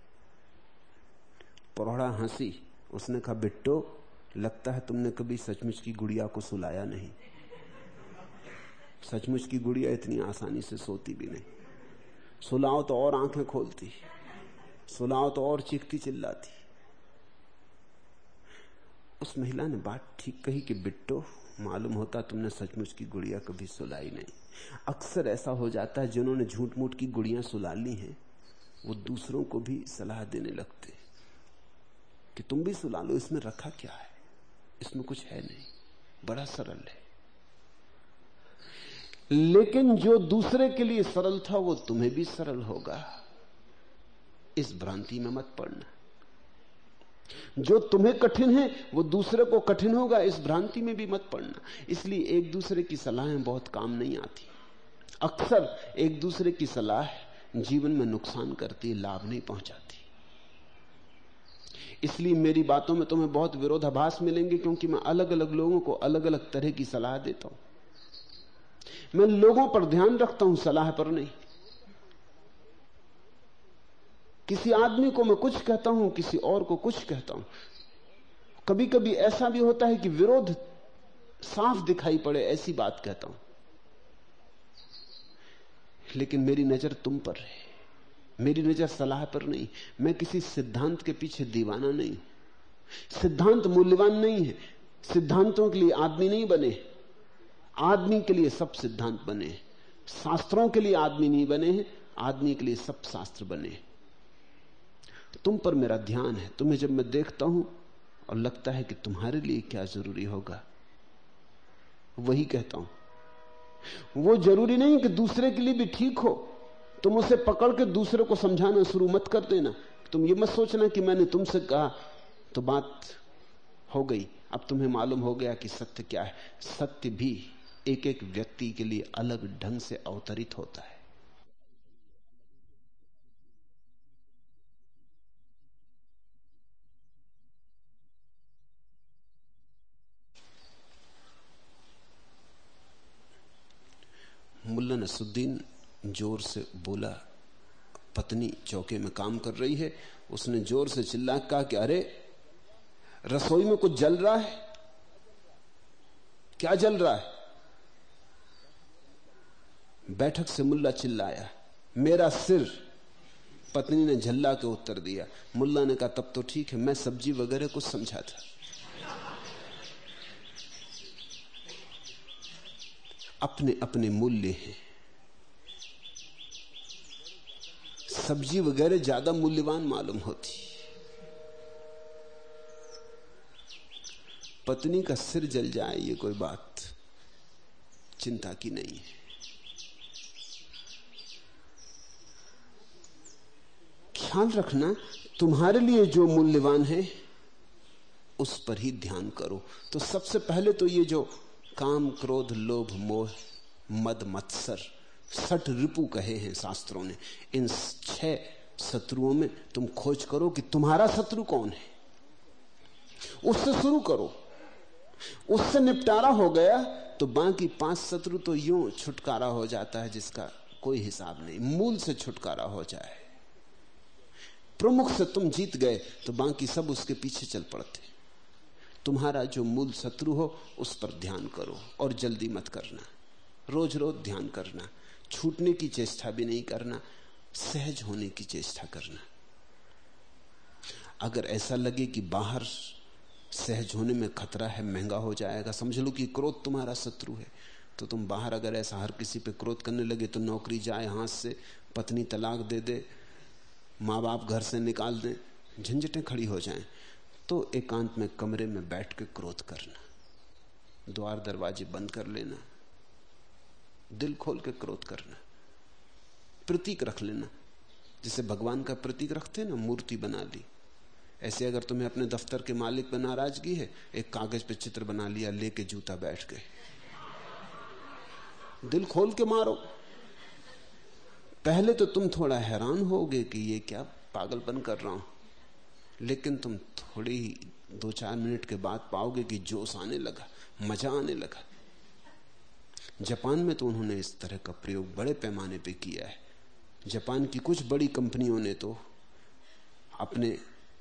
परोड़ा हँसी, उसने कहा, बिट्टो, लगता है तुमने कभी सचमुच की गुड़िया को सुलाया नहीं। सचमुच की गुड़िया इतनी आसानी से सोती भी नहीं। सुलाओ तो और आँखें खोलती, सुलाओ तो और चीखती चिल्लाती। उस महिला ने बात ठीक कही कि, बिट्टो, मालूम होता तुमने सचमुच की गुड़िया कभी सुलाई नहीं। अक्सर ऐसा हो जाता है, जिन्होंने झूठ मूठ की गुड़िया सुला ली हैं, वो दूसरों को भी सलाह देने लगते कि तुम भी सुला लो, इसमें रखा क्या है? इसमें कुछ है नहीं। बड़ा सरल है। लेकिन जो दूसरे के लिए सरल था, वो तुम्हें भी सरल होगा। इस भ्रांति में मत पड़ना। जो तुम्हें कठिन है, वो दूसरे को कठिन होगा। इस भ्रांति में भी मत पड़ना। इसलिए एक दूसरे की सलाहें बहुत काम नहीं आती। अक्सर एक दूसरे की सलाह जीवन में नुकसान करती, लाभ नहीं पहुंचाती। इसलिए मेरी बातों में तुम्हें बहुत विरोधाभास मिलेंगे क्योंकि मैं अलग अलग लोगों को अलग अलग तरह की सलाह देता हूँ। मैं लोगों पर ध्यान रखता हूँ, सलाह पर नहीं। किसी आदमी को मैं कुछ कहता हूँ, किसी और को कुछ कहता हूँ। कभी कभी ऐसा भी होता है कि विरोध साफ़ दिखाई पड़े, ऐसी बात कहता हूँ। लेकिन मेरी नज़र तुम पर है। मेरी नज़र सलाह पर नहीं, मैं किसी सिद्धांत के पीछे दीवाना नहीं। सिद्धांत मूल्यवान नहीं है, सिद्धांतों के लिए आदमी नहीं बने। आदमी के लिए सब सिद्धांत बने, शास्त्रों के लिए आदमी नहीं बने हैं आदमी के लिए सब शास्त्र बने। तुम पर मेरा ध्यान है, तुम्हें जब मैं देखता हूँ और लगता है कि तुम्हारे लिए क्या ज़रूरी होगा, वही कहता हूँ। वो ज़रूरी नहीं कि दूसरे के लिए भी ठीक हो। तुम उसे पकड़ के दूसरे को समझाना शुरू मत कर देना। तुम ये मत सोचना कि मैंने तुमसे कहा तो बात हो गई। अब तुम्हें मालूम हो गया कि सत्य क्या है। सत्य भी एक एक व्यक्ति के लिए अलग ढंग से अवतरित होता है। मुल्ला नसुद्दीन ज़ोर से बोला, पत्नी चौके में काम कर रही है, उसने ज़ोर से चिल्ला, कहा कि अरे, रसोई में कुछ जल रहा है? क्या जल रहा है? बैठक से मुल्ला चिल्लाया, मेरा सिर। पत्नी ने झल्ला के उत्तर दिया, मुल्ला ने कहा, तब तो ठीक है, मैं सब्ज़ी वगैरह कुछ समझा था। अपने अपने मूल्य हैं। सब्ज़ी वगैरह ज़्यादा मूल्यवान मालूम होती। पत्नी का सिर जल जाए, ये कोई बात चिंता की नहीं है। ख्याल रखना, तुम्हारे लिए जो मूल्यवान है, उस पर ही ध्यान करो। तो सबसे पहले तो ये जो काम, क्रोध, लोभ, मोह, मद, मत्सर सठ रिपु कहे हैं शास्त्रों ने। इन छह शत्रुओं में तुम खोज करो कि तुम्हारा शत्रु कौन है। उससे शुरू करो। उससे निपटारा हो गया तो बाकी पाँच शत्रु तो यूँ छुटकारा हो जाता है जिसका कोई हिसाब नहीं। मूल से छुटकारा हो जाए। प्रमुख से तुम जीत गए तो बाकी सब उसके पीछे चल पड़ते। तुम्हारा जो मूल शत्रु हो, उस पर ध्यान करो और जल्दी मत करना। रोज रोज ध्यान करना। छूटने की चेष्टा भी नहीं करना, सहज होने की चेष्टा करना। अगर ऐसा लगे कि बाहर सहज होने में खतरा है, महँगा हो जाएगा, समझ लो कि क्रोध तुम्हारा शत्रु है तो तुम बाहर अगर ऐसा हर किसी पे क्रोध करने लगे तो नौकरी जाए, हाथ से पत्नी तलाक दे दे माँ बाप घर से निकाल दें, झंझटें खड़ी हो जाएँ तो एकांत में कमरे में बैठ के क्रोध करना, द्वार दरवाजे बंद कर लेना दिल खोल के क्रोध करना। प्रतीक रख लेना। जिसे भगवान का प्रतीक रखते ना, मूर्ति बना ली। ऐसे अगर तुम्हें अपने दफ्तर के मालिक पर नाराज़गी है, एक कागज़ पे चित्र बना लिया, लेके जूता बैठ गए। दिल खोल के मारो। पहले तो तुम थोड़ा हैरान होगे कि ये क्या पागलपन कर रहा हूँ। लेकिन तुम थोड़ी दो चार मिनट के बाद पाओगे कि जोश आने लगा, मज़ा आने लगा। जापान में तो उन्होंने इस तरह का प्रयोग बड़े पैमाने पे किया है। जापान की कुछ बड़ी कंपनियों ने तो अपने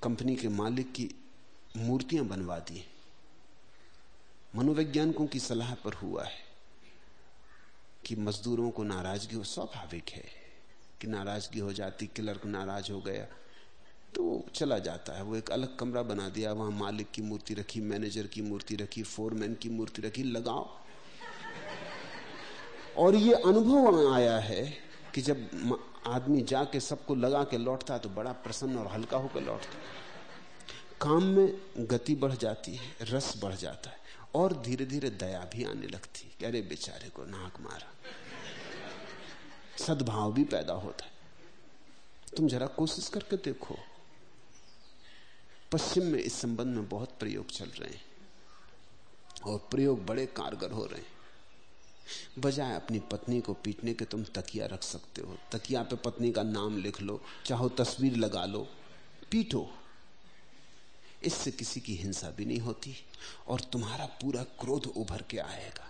कंपनी के मालिक की मूर्तियाँ बनवा दी मनोवैज्ञानिकों की सलाह पर हुआ है कि मजदूरों को नाराज़गी हो स्वाभाविक है कि नाराज़गी हो जाती क्लर्क नाराज़ हो गया तो चला जाता है। वो एक अलग कमरा बना दिया, वहाँ मालिक की मूर्ति रखी, मैनेजर की मूर्ति रखी, फोरमैन की मूर्ति रखी, लगाओ। और ये अनुभव आया है कि जब आदमी जाके सबको लगा के लौटता है तो बड़ा प्रसन्न और हल्का होकर लौटता है। काम में गति बढ़ जाती है, रस बढ़ जाता है और धीरे धीरे दया भी आने लगती है। अरे बेचारे को नाक मारा। सद्भाव भी पैदा होता है। तुम जरा कोशिश करके देखो। पश्चिम में इस संबंध में बहुत प्रयोग चल रहे हैं और प्रयोग बड़े कारगर हो रहे हैं। बजाय अपनी पत्नी को पीटने के तुम तकिया रख सकते हो। तकिया पे पत्नी का नाम लिख लो, चाहो तस्वीर लगा लो, पीटो। इससे किसी की हिंसा भी नहीं होती और तुम्हारा पूरा क्रोध उभर के आएगा।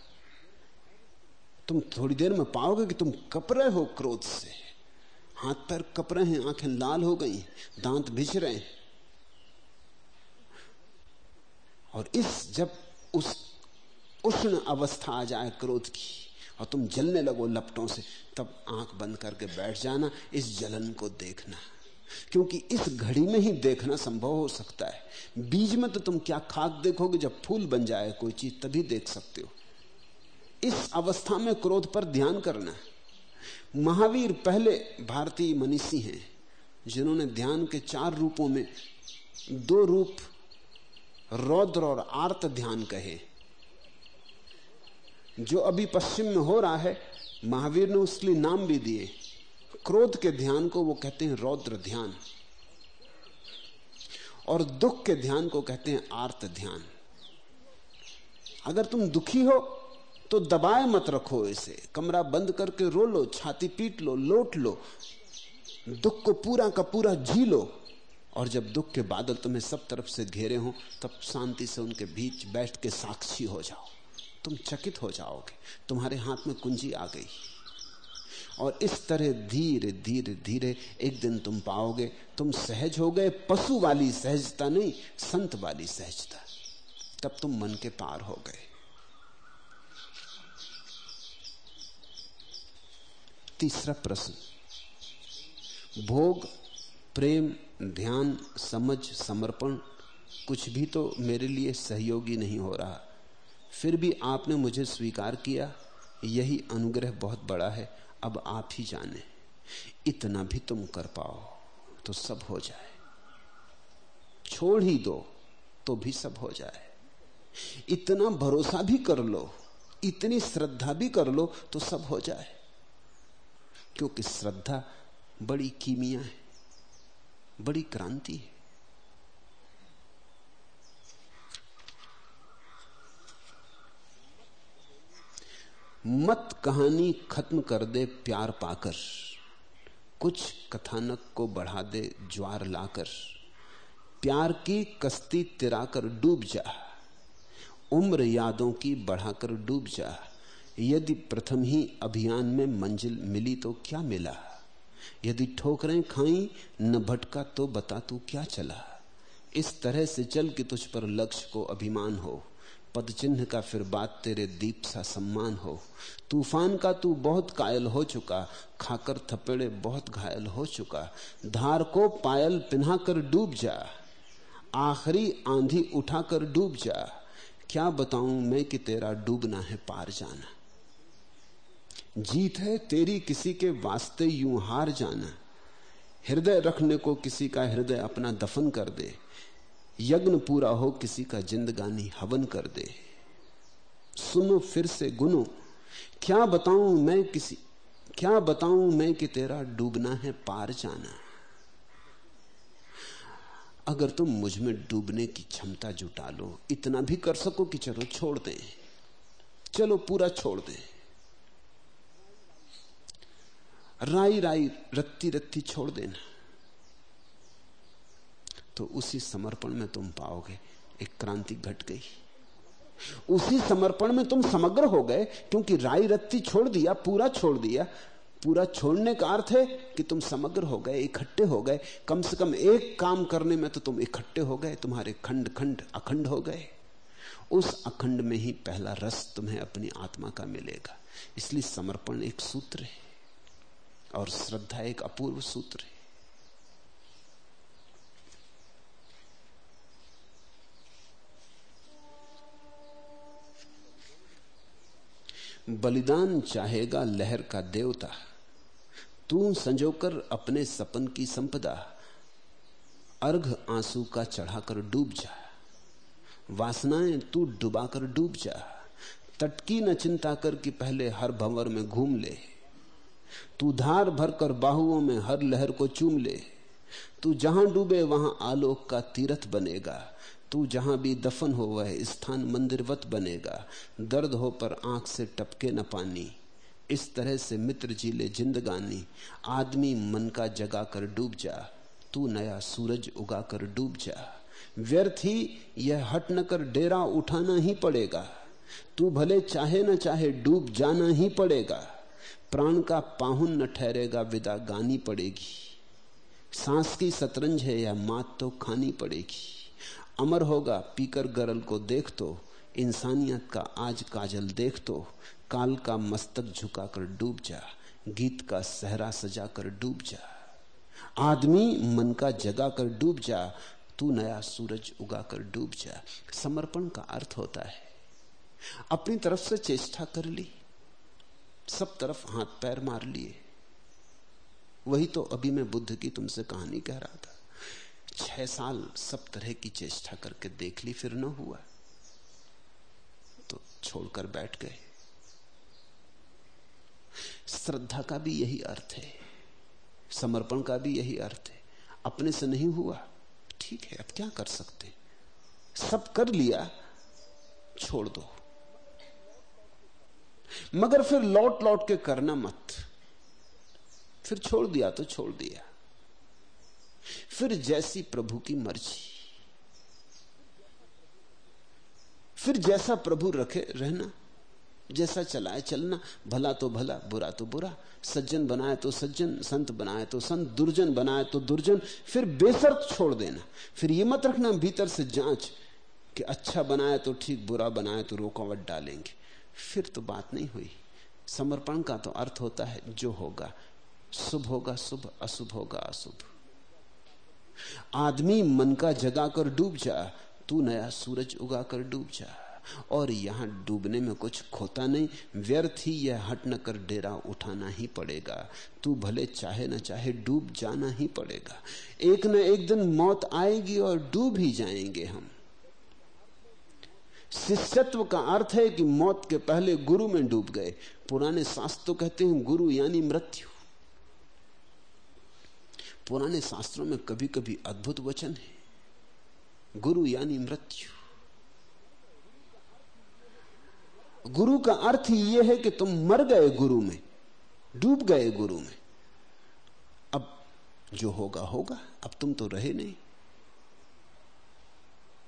तुम थोड़ी देर में पाओगे कि तुम कपरे हो क्रोध से। हाथ पैर कपरे हैं, आँखें लाल हो गई, दांत भिज रहे हैं। और इस जब उस उष्ण अवस्था आ जाए क्रोध की और तुम जलने लगो लपटों से, तब आँख बंद करके बैठ जाना, इस जलन को देखना। क्योंकि इस घड़ी में ही देखना संभव हो सकता है। बीज में तो तुम क्या खाद देखोगे, जब फूल बन जाए कोई चीज़, तभी देख सकते हो। इस अवस्था में क्रोध पर ध्यान करना। महावीर पहले भारतीय मनीषी हैं, जिन्होंने ध्यान के चार रूपों में दो रूप, रौद्र और आर्त ध्यान कहे। जो अभी पश्चिम में हो रहा है, महावीर ने उसके लिए नाम भी दिए। क्रोध के ध्यान को वो कहते हैं रौद्र ध्यान। और दुख के ध्यान को कहते हैं आर्त ध्यान। अगर तुम दुखी हो तो दबाए मत रखो इसे। कमरा बंद करके रो लो, छाती पीट लो, लोट लो। दुख को पूरा का पूरा झी लो। और जब दुख के बादल तुम्हें सब तरफ़ से घेरे हो, तब शांति से उनके बीच बैठ के साक्षी हो जाओ। तुम चकित हो जाओगे। तुम्हारे हाथ में कुंजी आ गई। और इस तरह धीरे धीरे धीरे एक दिन तुम पाओगे, तुम सहज हो गए, पशु वाली सहजता नहीं, संत वाली सहजता। तब तुम मन के पार हो गए। तीसरा प्रश्न। भोग, प्रेम, ध्यान, समझ, समर्पण कुछ भी तो मेरे लिए सहयोगी नहीं हो रहा। फिर भी आपने मुझे स्वीकार किया, यही अनुग्रह बहुत बड़ा है, अब आप ही जाने। इतना भी तुम कर पाओ तो सब हो जाए। छोड़ ही दो तो भी सब हो जाए। इतना भरोसा भी कर लो, इतनी श्रद्धा भी कर लो तो सब हो जाए। क्योंकि श्रद्धा बड़ी कीमिया है, बड़ी क्रांति है। मत कहानी खत्म कर दे प्यार पाकर। कुछ कथानक को बढ़ा दे ज्वार लाकर। प्यार की कश्ती तिराकर डूब जा। उम्र यादों की बढ़ाकर डूब जा। यदि प्रथम ही अभियान में मंजिल मिली तो क्या मिला? यदि ठोकरें खाई, न भटका तो बता तू क्या चला? इस तरह से चल कि तुझ पर लक्ष्य को अभिमान हो। पद चिन्ह का फिर बात तेरे दीप सा सम्मान हो। तूफ़ान का तू बहुत कायल हो चुका, खाकर थपेड़े बहुत घायल हो चुका। धार को पायल पिन्हा कर डूब जा, आखिरी आंधी उठाकर डूब जा। क्या बताऊँ मैं कि तेरा डूबना है पार जाना। जीत है तेरी किसी के वास्ते यूँ हार जाना। हृदय रखने को किसी का हृदय अपना दफन कर दे। यज्ञ पूरा हो, किसी का जिंदगानी हवन कर दे। सुनो, फिर से गुनो। क्या बताऊँ मैं किसी, क्या बताऊँ मैं कि तेरा डूबना है पार जाना? अगर तुम मुझमें डूबने की क्षमता जुटा लो, इतना भी कर सको कि चलो छोड़ दें। चलो, पूरा छोड़ दें। राई राई रत्ती रत्ती छोड़ देना। तो उसी समर्पण में तुम पाओगे। एक क्रांति घट गई। उसी समर्पण में तुम समग्र हो गए, क्योंकि राई रत्ती छोड़ दिया, पूरा छोड़ दिया। पूरा छोड़ने का अर्थ है कि तुम समग्र हो गए, इकट्ठे हो गए। कम से कम एक काम करने में तो तुम इकट्ठे हो गए, तुम्हारे खंड खंड अखंड हो गए। उस अखंड में ही पहला रस तुम्हें अपनी आत्मा का मिलेगा। इसलिए समर्पण एक सूत्र है, और श्रद्धा एक अपूर्व सूत्र है। बलिदान चाहेगा लहर का देवता। तू संजोकर अपने सपन की संपदा। अर्घ आँसू का चढ़ाकर डूब जा। वासनाएँ तू डुबाकर डूब जा। तटकी न चिंता कर कि पहले हर भंवर में घूम ले। तू धार भरकर बाहुओं में हर लहर को चूम ले। तू जहाँ डूबे वहाँ आलोक का तीरथ बनेगा। तू जहाँ भी दफन हो, वह स्थान मंदिरवत बनेगा। दर्द हो पर आँख से टपके न पानी। इस तरह से मित्र जी ले जिंदगानी आदमी मन का जगा कर डूब जा। तू नया सूरज उगा कर डूब जा। व्यर्थ ही यह हट न कर डेरा उठाना ही पड़ेगा। तू भले चाहे न चाहे डूब जाना ही पड़ेगा। प्राण का पाहुन न ठहरेगा, विदा गानी पड़ेगी। सांस की शतरंज है या मात तो खानी पड़ेगी। अमर होगा, पीकर गरल को देख तो इंसानियत का आज काजल देख तो काल का मस्तक झुकाकर डूब जा, गीत का सहरा सजा कर डूब जा। आदमी मन का जगा कर डूब जा, तू नया सूरज उगा कर डूब जा। समर्पण का अर्थ होता है। अपनी तरफ़ से चेष्टा कर ली, सब तरफ़ हाथ पैर मार लिए। वही तो अभी मैं बुद्ध की तुमसे कहानी कह रहा था। छह साल सब तरह की चेष्टा करके देख ली, फिर न हुआ। तो छोड़कर बैठ गए। श्रद्धा का भी यही अर्थ है। समर्पण का भी यही अर्थ है। अपने से नहीं हुआ। ठीक है, अब क्या कर सकते सब कर लिया, छोड़ दो। मगर फिर लौट लौट के करना मत। फिर छोड़ दिया तो छोड़ दिया। फिर जैसी प्रभु की मर्ज़ी। फिर जैसा प्रभु रखे, रहना, जैसा चलाए चलना, भला तो भला, बुरा तो बुरा, सज्जन बनाए तो सज्जन, संत बनाए तो संत, दुर्जन बनाए तो दुर्जन, फिर बेसर्त छोड़ देना। फिर ये मत रखना, भीतर से जाँच कि अच्छा बनाए तो ठीक, बुरा बनाए तो रोकावट डालेंगे। फिर तो बात नहीं हुई। समर्पण का तो अर्थ होता है, जो होगा, शुभ होगा, शुभ, अशुभ होगा, अशुभ। आदमी मन का जगा कर डूब जा, तू नया सूरज उगा कर डूब जा। और यहाँ डूबने में कुछ खोता नहीं, व्यर्थ ही यह हट न कर डेरा उठाना ही पड़ेगा। तू भले चाहे न चाहे डूब जाना ही पड़ेगा। एक न एक दिन मौत आएगी और डूब ही जाएँगे हम। शिष्यत्व का अर्थ है कि मौत के पहले गुरु में डूब गए। पुराने शास्त्र तो कहते हैं, गुरु यानी मृत्यु। पुराने शास्त्रों में कभी कभी अद्भुत वचन है। गुरु यानी मृत्यु। गुरु का अर्थ यह है कि तुम मर गए गुरु में, डूब गए गुरु में। अब जो होगा होगा। अब तुम तो रहे नहीं।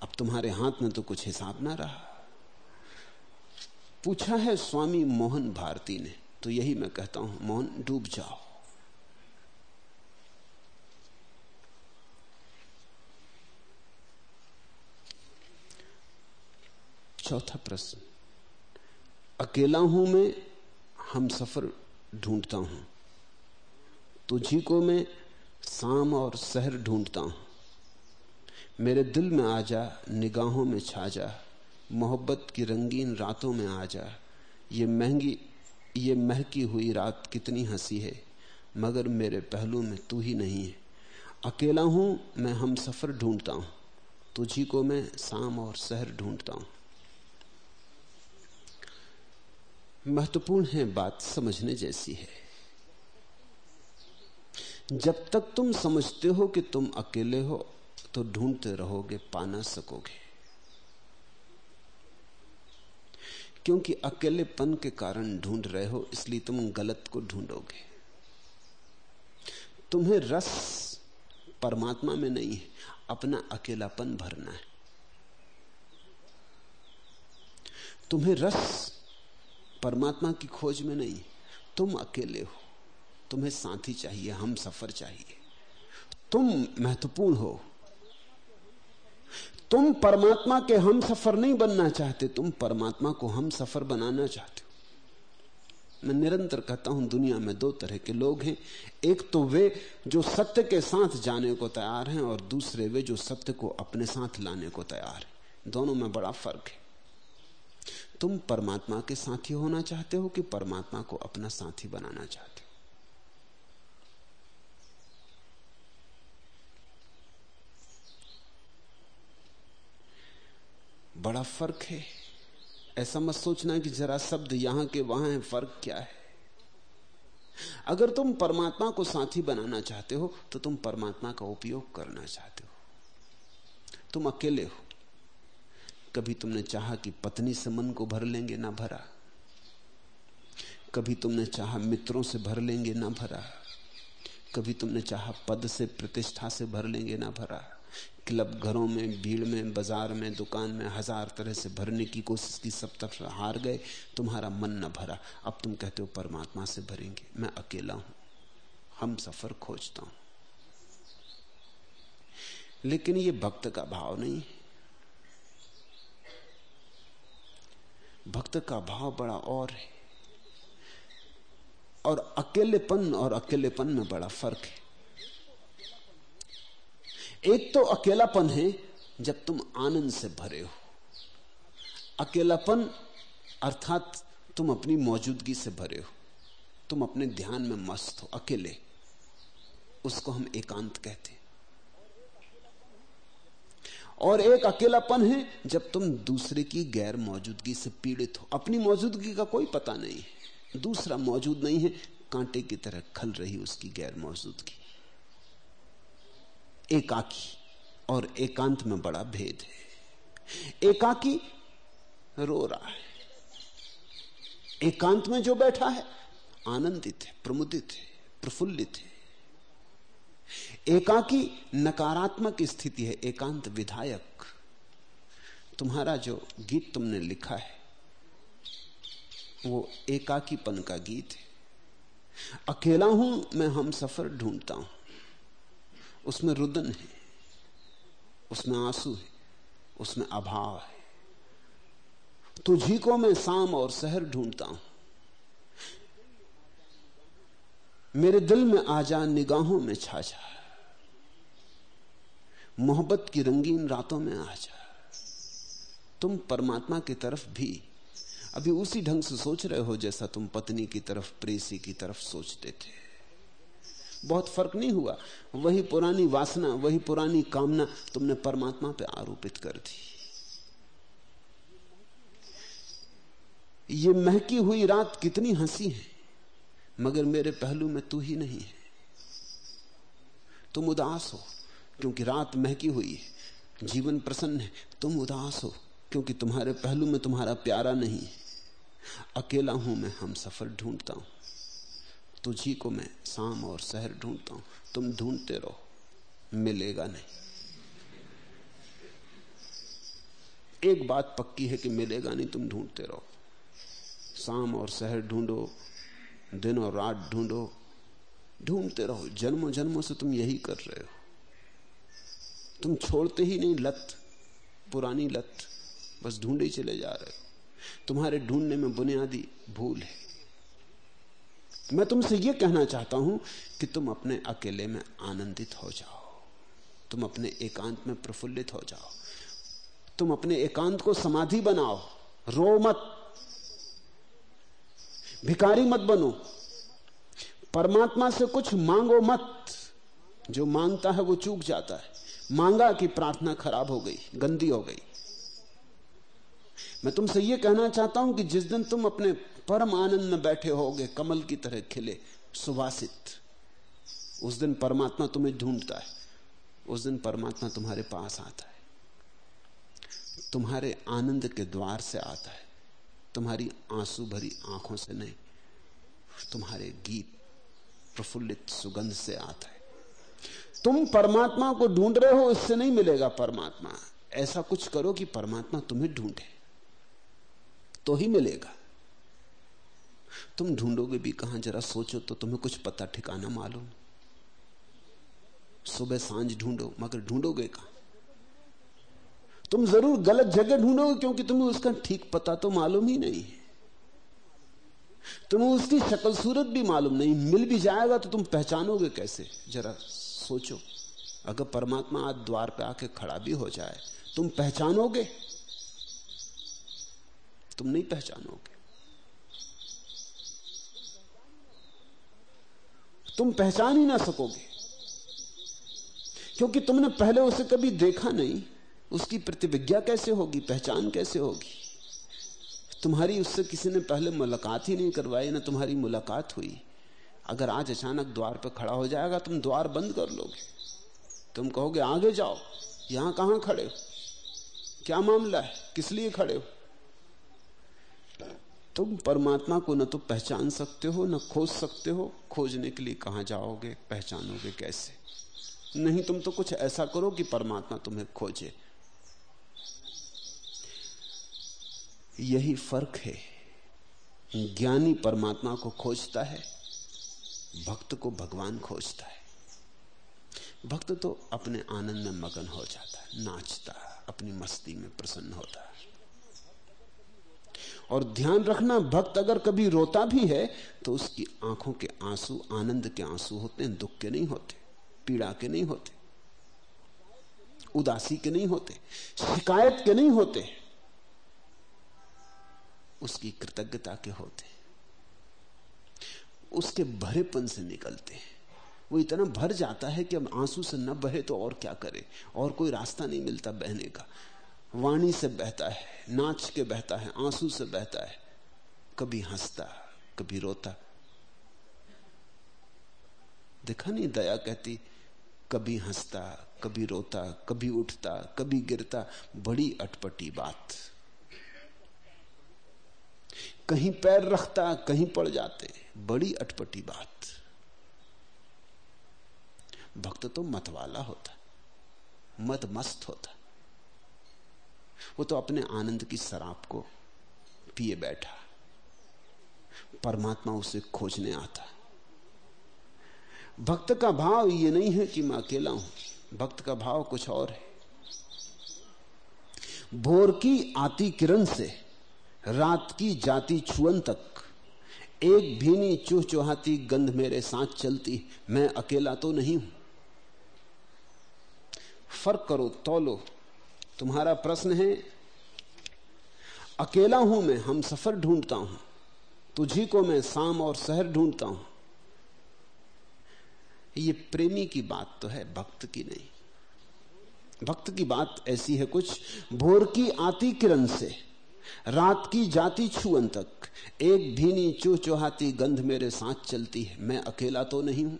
अब तुम्हारे हाथ में तो कुछ हिसाब ना रहा। पूछा है स्वामी मोहन भारती ने तो यही मैं कहता हूँ, मोहन, डूब जाओ। चौथा प्रश्न। अकेला हूँ मैं, हम सफ़र ढूंढता हूँ। तुझी को मैं शाम और शहर ढूंढता हूँ। मेरे दिल में आ जा, निगाहों में छा जा। मोहब्बत की रंगीन रातों में आ जा। ये महँगी, ये महकी हुई रात कितनी हँसी है, मगर मेरे पहलू में तू ही नहीं है। अकेला हूँ मैं, हम सफ़र ढूंढता हूँ। तुझी को मैं शाम और शहर ढूंढता हूँ। महत्वपूर्ण है बात समझने जैसी है। जब तक तुम समझते हो कि तुम अकेले हो तो ढूंढते रहोगे, पा ना सकोगे। क्योंकि अकेलेपन के कारण ढूंढ रहे हो, इसलिए तुम गलत को ढूंढोगे। तुम्हें रस परमात्मा में नहीं है, अपना अकेलापन भरना है। तुम्हें रस परमात्मा की खोज में नहीं, तुम अकेले हो। तुम्हें साथी चाहिए, हम सफ़र चाहिए। तुम महत्वपूर्ण हो। तुम परमात्मा के हम सफ़र नहीं बनना चाहते, तुम परमात्मा को हम सफ़र बनाना चाहते हो। मैं निरंतर कहता हूँ, दुनिया में दो तरह के लोग हैं। एक तो वे जो सत्य के साथ जाने को तैयार हैं, और दूसरे वे जो सत्य को अपने साथ लाने को तैयार हैं। दोनों में बड़ा फ़र्क है। तुम परमात्मा के साथी होना चाहते हो कि परमात्मा को अपना साथी बनाना चाहते हो? बड़ा फ़र्क है। ऐसा मत सोचना कि जरा शब्द यहाँ के वहाँ है, फ़र्क क्या है? अगर तुम परमात्मा को साथी बनाना चाहते हो तो तुम परमात्मा का उपयोग करना चाहते हो। तुम अकेले हो। कभी तुमने चाहा कि पत्नी से मन को भर लेंगे, ना भरा। कभी तुमने चाहा मित्रों से भर लेंगे, ना भरा। कभी तुमने चाहा पद से प्रतिष्ठा से भर लेंगे, ना भरा। क्लब घरों में, भीड़ में, बाज़ार में, दुकान में हज़ार तरह से भरने की कोशिश की, सब तरफ़ हार गए, तुम्हारा मन न भरा। अब तुम कहते हो, परमात्मा से भरेंगे। मैं अकेला हूँ। हम सफ़र खोजता हूँ। लेकिन ये भक्त का भाव नहीं है। भक्त का भाव बड़ा और है। और अकेलेपन और अकेलेपन में बड़ा फ़र्क है। एक तो अकेलापन है जब तुम आनंद से भरे हो। अकेलापन अर्थात तुम अपनी मौजूदगी से भरे हो। तुम अपने ध्यान में मस्त हो, अकेले। उसको हम एकांत कहते हैं। और एक अकेलापन है, जब तुम दूसरे की गैर मौजूदगी से पीड़ित हो। अपनी मौजूदगी का कोई पता नहीं है। दूसरा मौजूद नहीं है, कांटे की तरह खल रही उसकी गैर मौजूदगी। एकाकी और एकांत में बड़ा भेद है। एकाकी रो रहा है। एकांत में जो बैठा है, आनंदित है, प्रमुदित है, प्रफुल्लित है। एकाकी नकारात्मक स्थिति है, एकांत विधायक। तुम्हारा जो गीत तुमने लिखा है, वो एकाकीपन का गीत है। अकेला हूँ, मैं हम सफ़र ढूंढता हूँ। उसमें रुदन है, उसमें आँसू है, उसमें अभाव है। तुझी को मैं शाम और शहर ढूंढता हूँ। मेरे दिल में आ जा निगाहों में छा जा। मोहब्बत की रंगीन रातों में आ जा। तुम परमात्मा की तरफ़ भी अभी उसी ढंग से सोच रहे हो जैसा तुम पत्नी की तरफ़, प्रेसी की तरफ़ सोचते थे। बहुत फ़र्क नहीं हुआ। वही पुरानी वासना, वही पुरानी कामना तुमने परमात्मा पे आरोपित कर दी। ये महकी हुई रात कितनी हँसी है। मगर मेरे पहलू में तू ही नहीं है। तुम उदास हो क्योंकि रात महकी हुई है। जीवन प्रसन्न है, तुम उदास हो क्योंकि तुम्हारे पहलू में तुम्हारा प्यारा नहीं है। अकेला हूँ मैं, हम सफ़र ढूंढता हूँ। तुझी को मैं शाम और शहर ढूंढता हूँ। तुम ढूंढते रहो, मिलेगा नहीं। एक बात पक्की है कि मिलेगा नहीं, तुम ढूंढते रहो। शाम और शहर ढूंढो दिन और रात ढूंढो, ढूंढते रहो। जन्मों जन्मों से तुम यही कर रहे हो। तुम छोड़ते ही नहीं लत, पुरानी लत, बस ढूंढे चले जा रहे हो। तुम्हारे ढूँढने में बुनियादी भूल है। मैं तुमसे यह कहना चाहता हूँ कि तुम अपने अकेले में आनंदित हो जाओ। तुम अपने एकांत में प्रफुल्लित हो जाओ। तुम अपने एकांत को समाधि बनाओ। रो मत। भिकारी मत बनो। परमात्मा से कुछ मांगो मत। जो माँगता है वो चूक जाता है। मांगा कि प्रार्थना खराब हो गई, गंदी हो गई। मैं तुमसे यह कहना चाहता हूँ कि जिस दिन तुम अपने परम आनंद में बैठे होगे, कमल की तरह खिले, सुवासित, उस दिन परमात्मा तुम्हें ढूंढता है। उस दिन परमात्मा तुम्हारे पास आता है। तुम्हारे आनंद के द्वार से आता है। तुम्हारी आँसू भरी आँखों से नहीं, तुम्हारे गीत प्रफुल्लित सुगंध से आता है। तुम परमात्मा को ढूंढ रहे हो इससे नहीं मिलेगा परमात्मा। ऐसा कुछ करो कि परमात्मा तुम्हें ढूंढे तो ही मिलेगा। तुम ढूंढोगे भी कहाँ, जरा सोचो तो तुम्हें कुछ पता, ठिकाना मालूम। सुबह साँझ ढूंढो, मगर ढूंढोगे कहाँ? तुम ज़रूर गलत जगह ढूंढोगे क्योंकि तुम्हें उसका ठीक पता तो मालूम ही नहीं है। तुम्हें उसकी शक्ल सूरत भी मालूम नहीं, मिल भी जाएगा तो तुम पहचानोगे कैसे? जरा सोचो, अगर परमात्मा आज द्वार पे आके खड़ा भी हो जाए, तुम पहचानोगे? तुम नहीं पहचानोगे। तुम पहचान ही ना सकोगे, क्योंकि तुमने पहले उसे कभी देखा नहीं। उसकी प्रतिविज्ञा कैसे होगी? पहचान कैसे होगी? तुम्हारी उससे किसी ने पहले मुलाकात ही नहीं करवाई, ना तुम्हारी मुलाकात हुई। अगर आज अचानक द्वार पर खड़ा हो जाएगा, तुम द्वार बंद कर लोगे। तुम कहोगे, आगे जाओ। यहाँ कहाँ खड़े हो? क्या मामला है? किस लिए खड़े हो? तुम परमात्मा को न तो पहचान सकते हो, न खोज सकते हो। खोजने के लिए कहाँ जाओगे? पहचानोगे कैसे? नहीं, तुम तो कुछ ऐसा करो कि परमात्मा तुम्हें खोजे। यही फ़र्क है। ज्ञानी परमात्मा को खोजता है, भक्त को भगवान खोजता है। भक्त तो अपने आनंद में मगन हो जाता है, नाचता है, अपनी मस्ती में प्रसन्न होता है। और ध्यान रखना, भक्त अगर कभी रोता भी है तो उसकी आँखों के आँसू, आनंद के आँसू होते हैं, दुख के नहीं होते, पीड़ा के नहीं होते, उदासी के नहीं होते, शिकायत के नहीं होते। उसकी कृतज्ञता के होते उसके भरेपन से निकलते हैं। वो इतना भर जाता है कि अब आँसू से न बहे तो और क्या करे? और कोई रास्ता नहीं मिलता बहने का। वाणी से बहता है, नाच के बहता है, आँसू से बहता है। कभी हंसता, कभी रोता। देखा नहीं दया कहती, कभी हंसता, कभी रोता, कभी उठता, कभी गिरता, बड़ी अटपटी बात। कहीं पैर रखता, कहीं पड़ जाते। बड़ी अटपटी बात। भक्त तो मत वाला होता मत मस्त होता। वो तो अपने आनंद की शराब को पिए बैठा। परमात्मा उसे खोजने आता। भक्त का भाव ये नहीं है कि मैं अकेला हूँ। भक्त का भाव कुछ और है। भोर की आती किरण से रात की जाती छुअन तक। एक भीनी चूह चुहाती गंध मेरे साथ चलती। मैं अकेला तो नहीं हूँ। फ़र्क करो, तोलो। तुम्हारा प्रश्न है, अकेला हूँ मैं, हम सफ़र ढूंढता हूँ। तुझी को मैं शाम और शहर ढूंढता हूँ। ये प्रेमी की बात तो है, भक्त की नहीं। भक्त की बात ऐसी है कुछ, भोर की आती किरण से। रात की जाती छुअन तक, एक भीनी चूह चुहाती गंध मेरे साथ चलती है। मैं अकेला तो नहीं हूँ।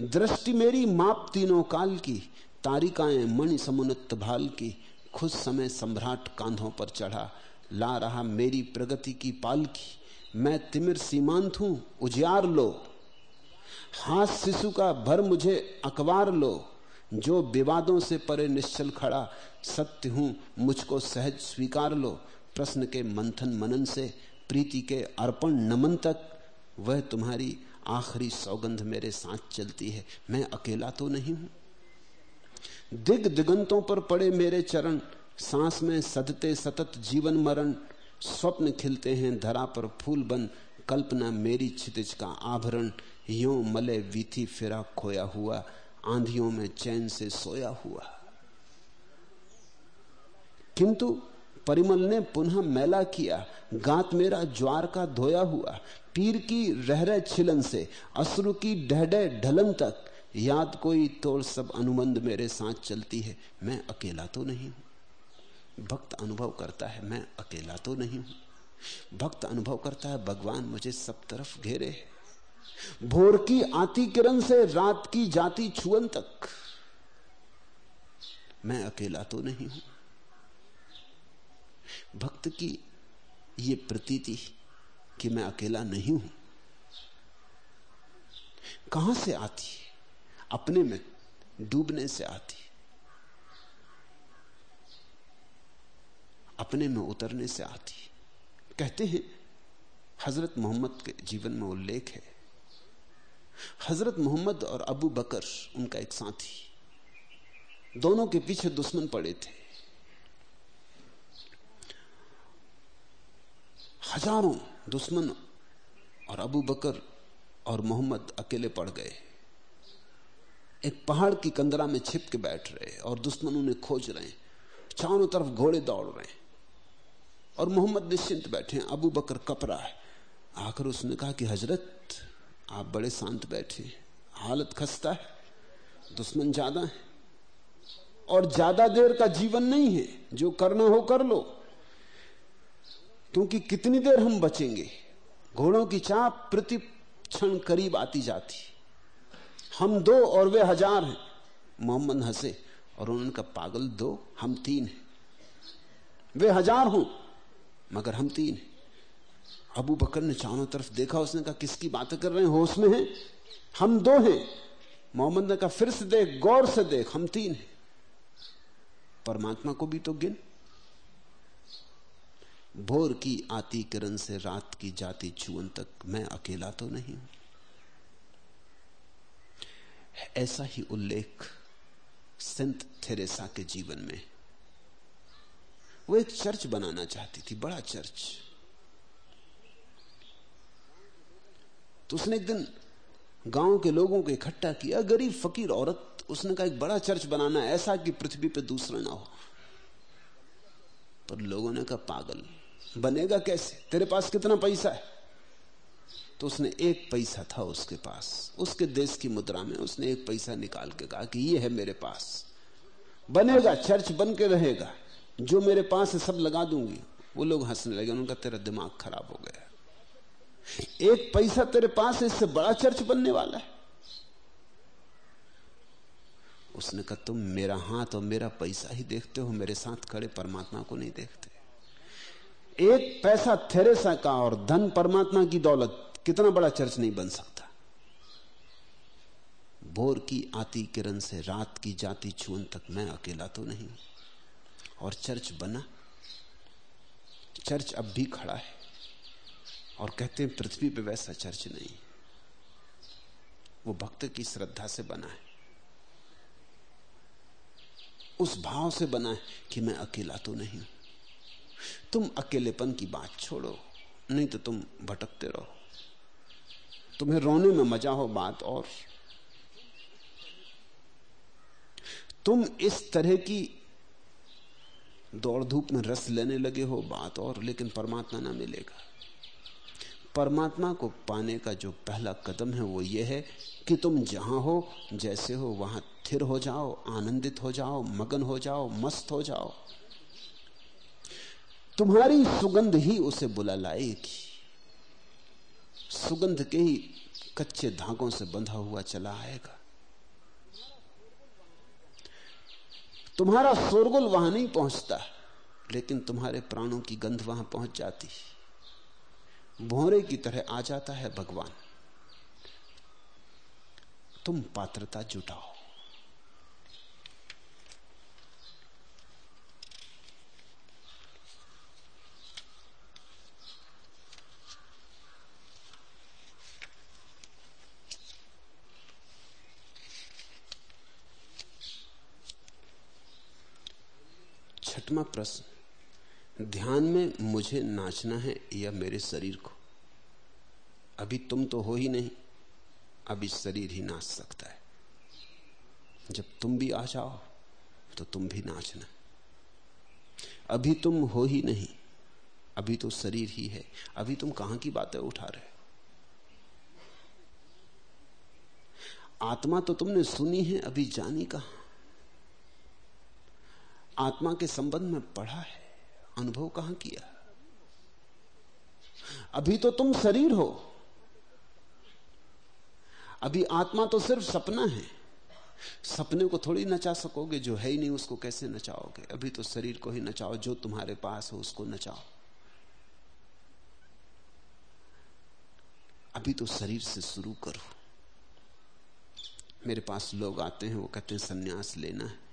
दृष्टि मेरी माप तीनों काल की, तारिकाएँ मणि समुन्नत भाल की, खुद समय सम्राट कांधों पर चढ़ा, ला रहा मेरी प्रगति की पालकी मैं तिमिर सीमांत हूँ, उजियार लो। हाथ शिशु का भर मुझे अखबार लो। जो विवादों से परे निश्चल खड़ा सत्य हूँ, मुझको सहज स्वीकार लो। प्रश्न के मंथन मनन से, प्रीति के अर्पण नमन तक, वह तुम्हारी आखिरी सौगंध मेरे साथ चलती है। मैं अकेला तो नहीं हूँ। दिग दिगंतों पर पड़े मेरे चरण, सांस में सदते सतत जीवन मरण, स्वप्न खिलते हैं धरा पर फूल बन, कल्पना मेरी छितिज का आभरण यो मले वीथी फिरा खोया हुआ, आंधियों में चैन से सोया हुआ। किंतु परिमल ने पुनः मैला किया, गात मेरा ज्वार का धोया हुआ, पीर की रह रहरे छिलन से, अश्रु की डहडे ढलन तक, याद कोई तोड़ सब अनुबंध मेरे साथ चलती है, मैं अकेला तो नहीं हूँ। भक्त अनुभव करता है, मैं अकेला तो नहीं हूँ। भक्त अनुभव करता है, भगवान मुझे सब तरफ़ घेरे है। भोर की आती किरण से रात की जाती छुअन तक, मैं अकेला तो नहीं हूँ। भक्त की ये प्रतीति कि मैं अकेला नहीं हूँ। कहाँ से आती अपने में डूबने से आती अपने में उतरने से आती कहते हैं, हज़रत मोहम्मद के जीवन में उल्लेख है। हज़रत मोहम्मद और अबू बकर, उनका एक साथी। दोनों के पीछे दुश्मन पड़े थे। हज़ारों दुश्मन और अबू बकर और मोहम्मद अकेले पड़ गए। एक पहाड़ की कंदरा में छिप के बैठ रहे और दुश्मन उन्हें खोज रहे, चारों तरफ़ घोड़े दौड़ रहे और मोहम्मद निश्चिंत बैठे। अबू बकर कपरा है। आकर उसने कहा कि, हज़रत, आप बड़े शांत बैठे। हालत खस्ता है, दुश्मन ज़्यादा है और ज़्यादा देर का जीवन नहीं है। जो करना हो कर लो। क्योंकि कितनी देर हम बचेंगे? घोड़ों की चाप प्रति क्षण करीब आती जाती। हम दो और वे हज़ार हैं, मोहम्मद हंसे, और उन्होंने कहा पागल दो, हम तीन हैं। वे हज़ार हों, मगर हम तीन हैं। अबू बकर ने चारों तरफ़ देखा, उसने कहा, किसकी बातें कर रहे हैं? होश में हैं? हम दो हैं। मोहम्मद ने कहा, फिर से देख, गौर से देख, हम तीन हैं। परमात्मा को भी तो गिन। भोर की आती किरण से रात की जाती छुअन तक मैं अकेला तो नहीं हूँ। ऐसा ही उल्लेख संत थेरेसा के जीवन में। वो एक चर्च बनाना चाहती थी, बड़ा चर्च। तो उसने एक दिन गाँव के लोगों को इकट्ठा किया, गरीब फकीर औरत, उसने कहा, एक बड़ा चर्च बनाना ऐसा कि पृथ्वी पे दूसरा ना हो। पर लोगों ने कहा, पागल बनेगा कैसे? तेरे पास कितना पैसा है? तो उसने एक पैसा था उसके पास। उसके देश की मुद्रा में उसने एक पैसा निकाल के कहा कि ये है मेरे पास। बनेगा, चर्च बन के रहेगा। जो मेरे पास है सब लगा दूँगी। वो लोग हंसने लगे, उनका तेरा दिमाग खराब हो गया। एक पैसा तेरे पास है, इससे बड़ा चर्च बनने वाला है। उसने कहा, तुम मेरा हाथ और मेरा पैसा ही देखते हो, मेरे साथ खड़े, परमात्मा को नहीं देखते। एक पैसा थेरेसा का और धन परमात्मा की दौलत, कितना बड़ा चर्च नहीं बन सकता। भोर की आती किरण से रात की जाती छुअन तक मैं अकेला तो नहीं और चर्च बना, चर्च अब भी खड़ा है। और कहते हैं, पृथ्वी पे वैसा चर्च नहीं। वो भक्त की श्रद्धा से बना है। उस भाव से बना है कि मैं अकेला तो नहीं तुम अकेलेपन की बात छोड़ो, नहीं तो तुम भटकते रहो। तुम्हें रोने में मज़ा हो बात और। तुम इस तरह की दौड़ धूप में रस लेने लगे हो बात और, लेकिन परमात्मा ना मिलेगा। परमात्मा को पाने का जो पहला कदम है वो ये है कि तुम जहाँ हो, जैसे हो, वहाँ थिर हो जाओ, आनंदित हो जाओ, मगन हो जाओ, मस्त हो जाओ। तुम्हारी सुगंध ही उसे बुला लाएगी। सुगंध के ही कच्चे धागों से बंधा हुआ चला आएगा। तुम्हारा शोरगुल वहाँ नहीं पहुँचता, लेकिन तुम्हारे प्राणों की गंध वहाँ पहुँच जाती। भोरे की तरह आ जाता है भगवान। तुम पात्रता जुटाओ। छठवा प्रश्न। ध्यान में मुझे नाचना है या मेरे शरीर को? अभी तुम तो हो ही नहीं अभी शरीर ही नाच सकता है। जब तुम भी आ जाओ तो तुम भी नाचना। अभी तुम हो ही नहीं, अभी तो शरीर ही है। अभी तुम कहाँ की बातें उठा रहे आत्मा तो तुमने सुनी है, अभी जानी कहाँ? आत्मा के संबंध में पढ़ा है, अनुभव कहाँ किया? अभी तो तुम शरीर हो। अभी आत्मा तो सिर्फ़ सपना है। सपने को थोड़ी नचा सकोगे, जो है ही नहीं उसको कैसे नचाओगे? अभी तो शरीर को ही नचाओ, जो तुम्हारे पास हो उसको नचाओ। अभी तो शरीर से शुरू करो। मेरे पास लोग आते हैं, वो कहते हैं, सन्यास लेना है।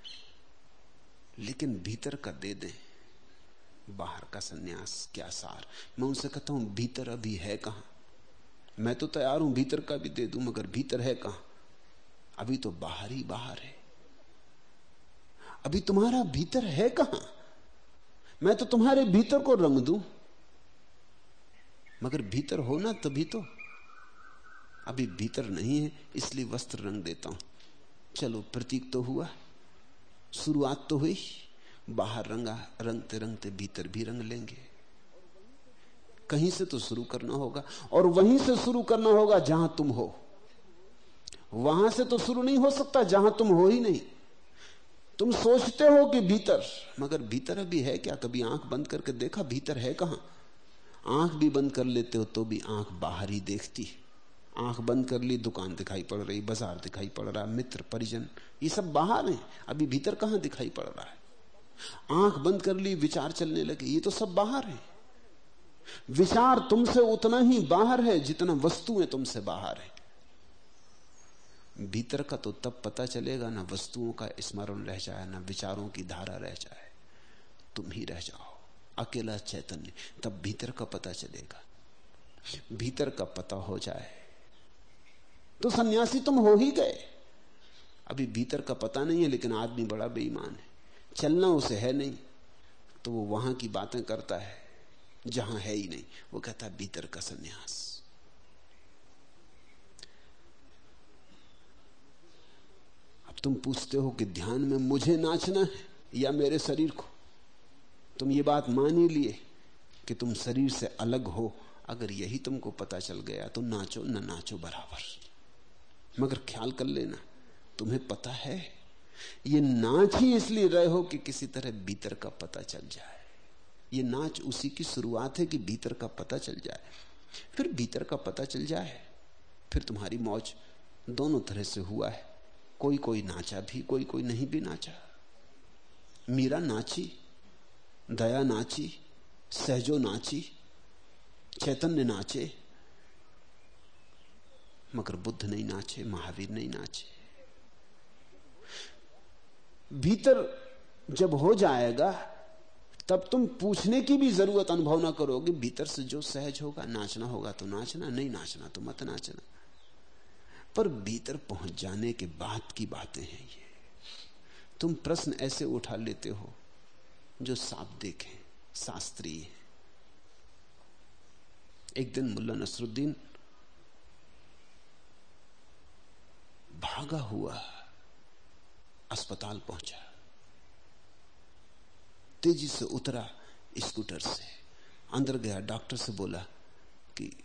लेकिन भीतर का दे दें। बाहर का सन्यास, क्या सार? मैं उनसे कहता हूँ, भीतर अभी है कहाँ? मैं तो तैयार हूँ, भीतर का भी दे दूँ, मगर भीतर है कहाँ? अभी तो बाहर ही बाहर है। अभी तुम्हारा भीतर है कहाँ? मैं तो तुम्हारे भीतर को रंग दूँ। मगर भीतर होना तभी तो। अभी भीतर नहीं है, इसलिए वस्त्र रंग देता हूँ। चलो, प्रतीक तो हुआ। शुरुआत तो हुई, बाहर रंगा, रंगते रंगते भीतर भी रंग लेंगे। कहीं से तो शुरू करना होगा, और वहीं से शुरू करना होगा जहाँ तुम हो। वहाँ से तो शुरू नहीं हो सकता, जहाँ तुम हो ही नहीं। तुम सोचते हो कि भीतर, मगर भीतर अभी है क्या? कभी आँख बंद करके देखा? भीतर है कहाँ? आँख भी बंद कर लेते हो तो भी आँख बाहर ही देखती है। आँख बंद कर ली, दुकान दिखाई पड़ रही, बाज़ार दिखाई पड़ रहा, मित्र, परिजन, ये सब बाहर हैं। अभी भीतर कहाँ दिखाई पड़ रहा है? आँख बंद कर ली, विचार चलने लगे, ये तो सब बाहर है। विचार तुमसे उतना ही बाहर है जितना वस्तुएँ तुमसे बाहर है। भीतर का तो तब पता चलेगा ना वस्तुओं का स्मरण रह जाए, ना विचारों की धारा रह जाए। तुम ही रह जाओ, अकेला चैतन्य, तब भीतर का पता चलेगा। भीतर का पता हो जाए। तो सन्यासी तुम हो ही गए। अभी भीतर का पता नहीं है, लेकिन आदमी बड़ा बेईमान है। चलना उसे है नहीं तो वो वहाँ की बातें करता है, जहाँ है ही नहीं। वो कहता है, भीतर का सन्यास। अब तुम पूछते हो कि ध्यान में मुझे नाचना है या मेरे शरीर को? तुम ये बात मान ही लिए कि तुम शरीर से अलग हो। अगर यही तुमको पता चल गया तो नाचो, न ना नाचो बराबर। मगर ख्याल कर लेना, तुम्हें पता है, ये नाच ही इसलिए रहे हो कि किसी तरह भीतर का पता चल जाए। ये नाच उसी की शुरुआत है कि भीतर का पता चल जाए। फिर भीतर का पता चल जाए, फिर तुम्हारी मौज दोनों तरह से हुआ है। कोई कोई नाचा भी कोई कोई नहीं भी नाचा। मीरा नाची, दया नाची, सहजो नाची, चैतन्य नाचे मगर बुद्ध नहीं नाचे, महावीर नहीं नाचे। भीतर जब हो जाएगा, तब तुम पूछने की भी ज़रूरत अनुभव ना करोगे, भीतर से जो सहज होगा, नाचना होगा तो नाचना, नहीं नाचना तो मत नाचना। पर भीतर पहुँच जाने के बाद की बातें हैं ये। तुम प्रश्न ऐसे उठा लेते हो, जो शाब्दिक है शास्त्रीय है। एक दिन मुल्ला नसरुद्दीन भागा हुआ अस्पताल पहुँचा। तेज़ी से उतरा स्कूटर से। अंदर गया, डॉक्टर से बोला कि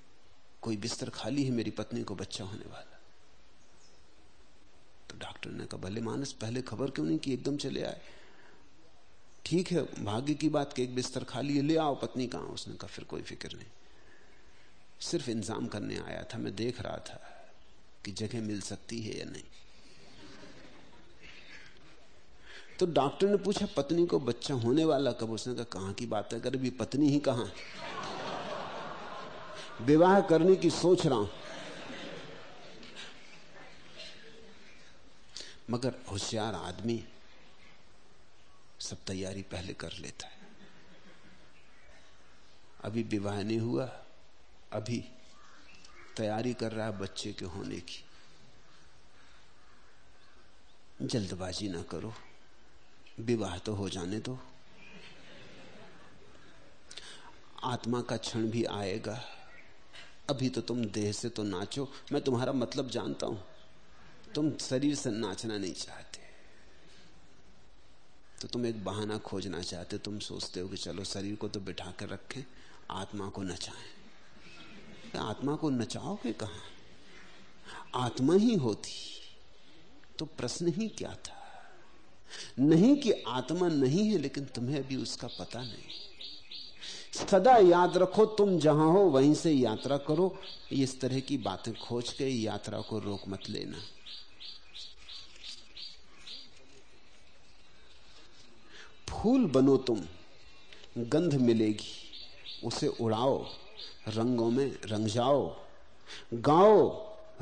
कोई बिस्तर खाली है, मेरी पत्नी को बच्चा होने वाला। तो डॉक्टर ने कहा, भले मानस, पहले खबर क्यों नहीं कि एकदम चले आए? ठीक है, भाग्य की बात कि एक बिस्तर खाली है, ले आओ, पत्नी कहाँ उसने कहा, फिर कोई फ़िक्र नहीं। सिर्फ़ इंतज़ाम करने आया था, मैं देख रहा था। कि जगह मिल सकती है या नहीं। तो डॉक्टर ने पूछा, पत्नी को बच्चा होने वाला कब? उसने कहा, कहाँ की बात है? कर पत्नी ही कहाँ विवाह करने की सोच रहा हूँ। मगर होशियार आदमी सब तैयारी पहले कर लेता है। अभी विवाह नहीं हुआ, अभी तैयारी कर रहा है बच्चे के होने की। जल्दबाजी ना करो। विवाह तो हो जाने दो। आत्मा का क्षण भी आएगा। अभी तो तुम देह से तो नाचो। मैं तुम्हारा मतलब जानता हूँ। तुम शरीर से नाचना नहीं चाहते। तो तुम एक बहाना खोजना चाहते। तुम सोचते हो कि चलो शरीर को तो बिठा कर रखें, आत्मा को नचाएँ आत्मा को नचाओगे कहा? आत्मा ही होती। तो प्रश्न ही क्या था? नहीं कि आत्मा नहीं है, लेकिन तुम्हें अभी उसका पता नहीं। सदा याद रखो, तुम जहाँ हो, वहीं से यात्रा करो। इस तरह की बातें खोज के यात्रा को रोक मत लेना। फूल बनो तुम, गंध मिलेगी, उसे उड़ाओ। रंगों में रंग जाओ। गाओ,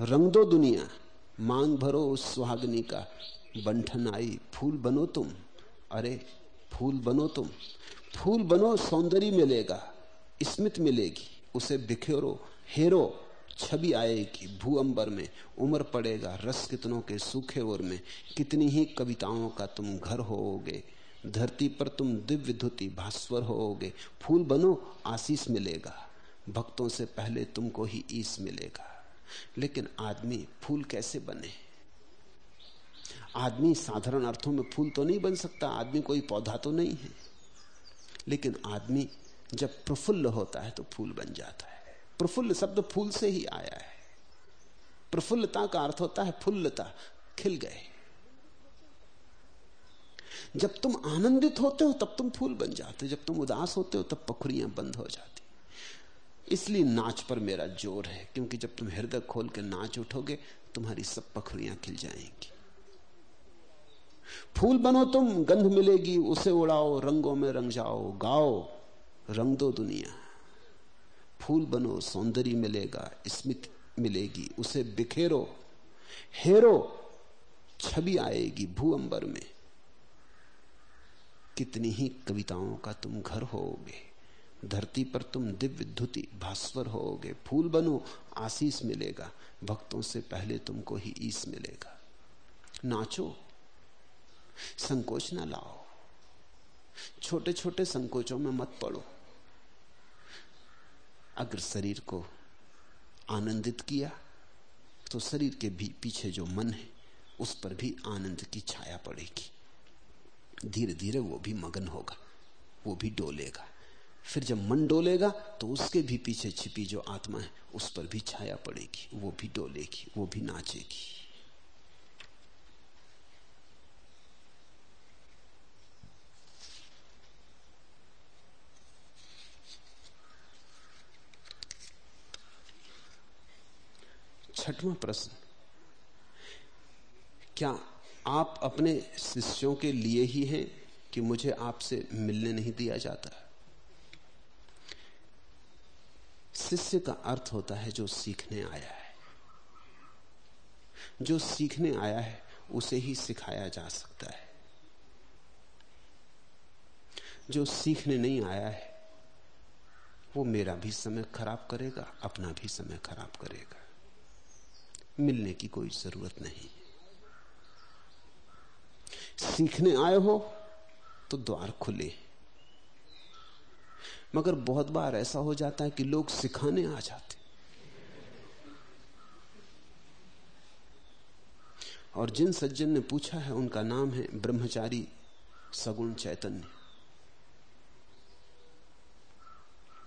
रंग दो दुनिया। मांग भरो उस सुहागनी का। बंठन आई, फूल बनो तुम। अरे, फूल बनो तुम। फूल बनो, सौंदर्य मिलेगा। स्मित मिलेगी, उसे बिखेरो, हेरो। छवि आएगी, भू अंबर में। उम्र पड़ेगा, रस कितनों के सूखे ओर में। कितनी ही कविताओं का तुम घर होोगे धरती पर तुम दिव्य धुति, भास्वर होोगे फूल बनो, आशीष मिलेगा। भक्तों से पहले तुमको ही ईस मिलेगा। लेकिन आदमी फूल कैसे बने? आदमी साधारण अर्थों में फूल तो नहीं बन सकता, आदमी कोई पौधा तो नहीं है। लेकिन आदमी जब प्रफुल्ल होता है तो फूल बन जाता है। प्रफुल्ल शब्द फूल से ही आया है। प्रफुल्लता का अर्थ होता है फुल्लता, खिल गए। जब तुम आनंदित होते हो, तब तुम फूल बन जाते हो। जब तुम उदास होते हो, तब पखुड़ियाँ बंद हो जाती इसलिए नाच पर मेरा ज़ोर है, क्योंकि जब तुम हृदय खोल के नाच उठोगे, तुम्हारी सब पखड़ियाँ खिल जाएँगी। फूल बनो तुम, गंध मिलेगी, उसे उड़ाओ, रंगों में रंग जाओ, गाओ, रंग दो दुनिया। फूल बनो, सौंदर्य मिलेगा, स्मित मिलेगी, उसे बिखेरो, हेरो, छवि आएगी भू अंबर में। कितनी ही कविताओं का तुम घर होोगे। धरती पर तुम दिव्य धुति भास्वर होोगे, फूल बनो, आशीष मिलेगा, भक्तों से पहले तुमको ही ईस मिलेगा। नाचो, संकोच ना लाओ छोटे छोटे संकोचों में मत पड़ो। अगर शरीर को आनंदित किया तो शरीर के भी पीछे जो मन है, उस पर भी आनंद की छाया पड़ेगी। धीरे धीरे वो भी मगन होगा, वो भी डोलेगा। फिर जब मन डोलेगा तो उसके भी पीछे छिपी जो आत्मा है, उस पर भी छाया पड़ेगी, वो भी डोलेगी, वो भी नाचेगी। छठवां प्रश्न, क्या आप अपने शिष्यों के लिए ही हैं कि मुझे आपसे मिलने नहीं दिया जाता? शिष्य का अर्थ होता है जो सीखने आया है। जो सीखने आया है, उसे ही सिखाया जा सकता है। जो सीखने नहीं आया है, वो मेरा भी समय खराब करेगा, अपना भी समय खराब करेगा। मिलने की कोई ज़रूरत नहीं। सीखने आए हो तो द्वार खुले। मगर बहुत बार ऐसा हो जाता है कि लोग सिखाने आ जाते और जिन सज्जन ने पूछा है, उनका नाम है ब्रह्मचारी सगुण चैतन्य।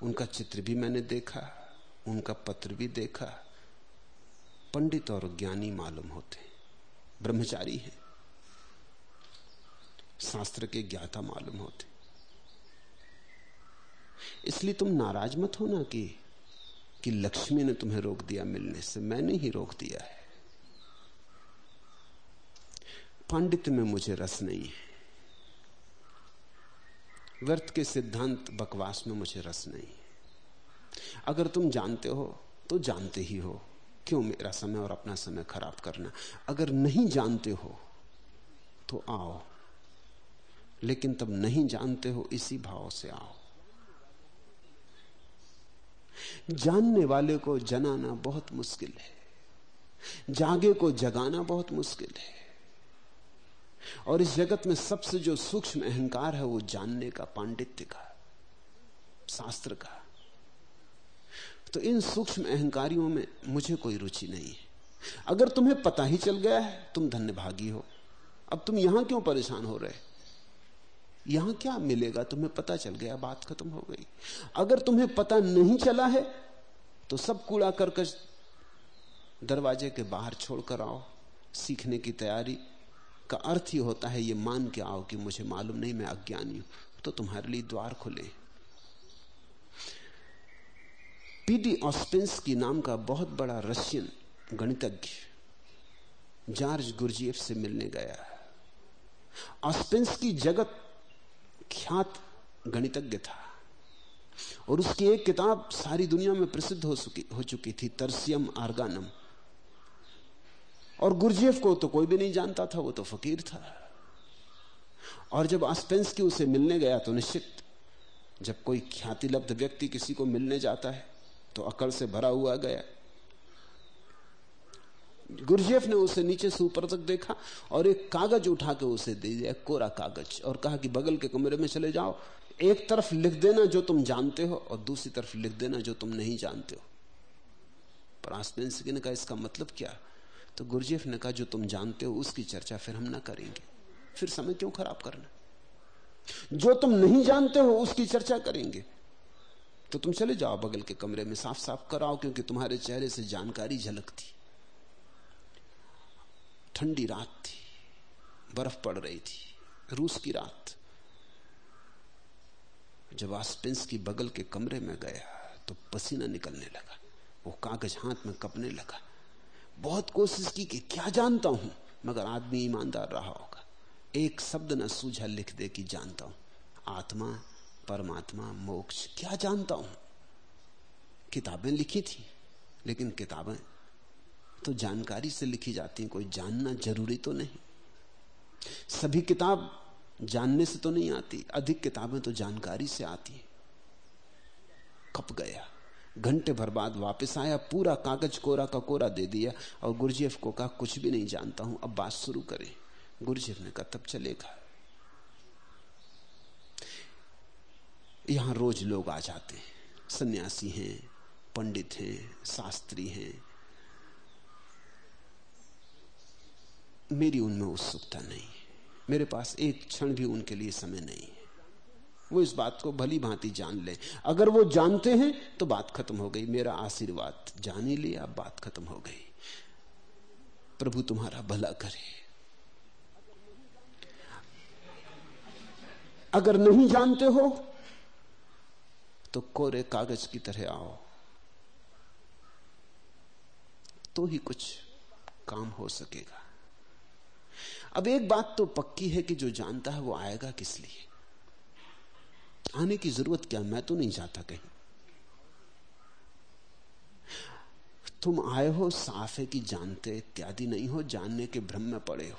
उनका चित्र भी मैंने देखा, उनका पत्र भी देखा। पंडित और ज्ञानी मालूम होते ब्रह्मचारी हैं। शास्त्र के ज्ञाता मालूम होते इसलिए तुम नाराज़ मत होना कि कि लक्ष्मी ने तुम्हें रोक दिया मिलने से। मैंने ही रोक दिया है। पांडित्य में मुझे रस नहीं है। व्यर्थ के सिद्धांत बकवास में मुझे रस नहीं है। अगर तुम जानते हो तो जानते ही हो, क्यों मेरा समय और अपना समय खराब करना। अगर नहीं जानते हो तो आओ। लेकिन तब नहीं जानते हो, इसी भाव से आओ। जानने वाले को जनाना बहुत मुश्किल है। जागे को जगाना बहुत मुश्किल है। और इस जगत में सबसे जो सूक्ष्म अहंकार है वो जानने का, पांडित्य का, शास्त्र का। तो इन सूक्ष्म अहंकारियों में मुझे कोई रुचि नहीं है। अगर तुम्हें पता ही चल गया है, तुम धन्य भागी हो। अब तुम यहाँ क्यों परेशान हो रहे? यहाँ क्या मिलेगा? तुम्हें पता चल गया, बात खत्म हो गई। अगर तुम्हें पता नहीं चला है तो सब कूड़ा करकश दरवाजे के बाहर छोड़कर आओ। सीखने की तैयारी का अर्थ ही होता है, ये मान के आओ कि मुझे मालूम नहीं, मैं अज्ञानी हूँ। तो तुम्हारे लिए द्वार खुले। पीडी ऑस्पेंस की नाम का बहुत बड़ा रशियन गणितज्ञ जॉर्ज गुरजीएफ से मिलने गया। ऑस्पेंस की जगत ख्यात गणितज्ञ था। और उसकी एक किताब सारी दुनिया में प्रसिद्ध हो चुकी हो चुकी थी, तरसियम आर्गानम। और गुरजेफ को तो कोई भी नहीं जानता था, वो तो फकीर था। और जब आसपेंस की उसे मिलने गया तो निश्चित, जब कोई ख्यातिलब्ध व्यक्ति किसी को मिलने जाता है तो अकल से भरा हुआ गया। गुरजेफ ने उसे नीचे से ऊपर तक देखा और एक कागज़ उठा के उसे दे दिया कोरा कागज़, और कहा कि बगल के कमरे में चले जाओ। एक तरफ़ लिख देना जो तुम जानते हो और दूसरी तरफ़ लिख देना जो तुम नहीं जानते हो। पर ने कहा इसका मतलब क्या? तो गुरजेफ ने कहा, जो तुम जानते हो उसकी चर्चा फिर हम ना करेंगे। फिर समय क्यों खराब करना? जो तुम नहीं जानते हो उसकी चर्चा करेंगे। तो तुम चले जाओ बगल के कमरे में साफ़ साफ़ कराओ, क्योंकि तुम्हारे चेहरे से जानकारी झलकती। ठंडी रात थी, बर्फ़ पड़ रही थी, रूस की रात। जब आसपेंस की बगल के कमरे में गया तो पसीना निकलने लगा, वो कागज़ हाथ में कपने लगा। बहुत कोशिश की कि क्या जानता हूँ, मगर आदमी ईमानदार रहा होगा। एक शब्द न सूझा लिख दे कि जानता हूँ। आत्मा, परमात्मा, मोक्ष, क्या जानता हूँ? किताबें लिखी थी, लेकिन किताबें तो जानकारी से लिखी जाती है, कोई जानना ज़रूरी तो नहीं। सभी किताब जानने से तो नहीं आती, अधिक किताबें तो जानकारी से आती हैं। कप गया, घंटे भर बाद वापस आया, पूरा कागज़ कोरा का कोरा दे दिया, और गुरजेफ को कहा, कुछ भी नहीं जानता हूँ, अब बात शुरू करें। गुरजेफ ने कहा, तब चलेगा। यहाँ रोज लोग आ जाते हैं, सन्यासी हैं, पंडित हैं, शास्त्री हैं मेरी उनमें उत्सुकता नहीं। मेरे पास एक क्षण भी उनके लिए समय नहीं है। वो इस बात को भली भांति जान ले। अगर वो जानते हैं तो बात खत्म हो गई। मेरा आशीर्वाद जान ही लिया, बात खत्म हो गई। प्रभु तुम्हारा भला करे। अगर नहीं जानते हो तो कोरे कागज़ की तरह आओ। तो ही कुछ काम हो सकेगा। अब एक बात तो पक्की है कि जो जानता है वो आएगा किस लिए? आने की ज़रूरत क्या? मैं तो नहीं जाता कहीं। तुम आए हो, साफ़ है कि जानते इत्यादि नहीं हो, जानने के भ्रम में पड़े हो।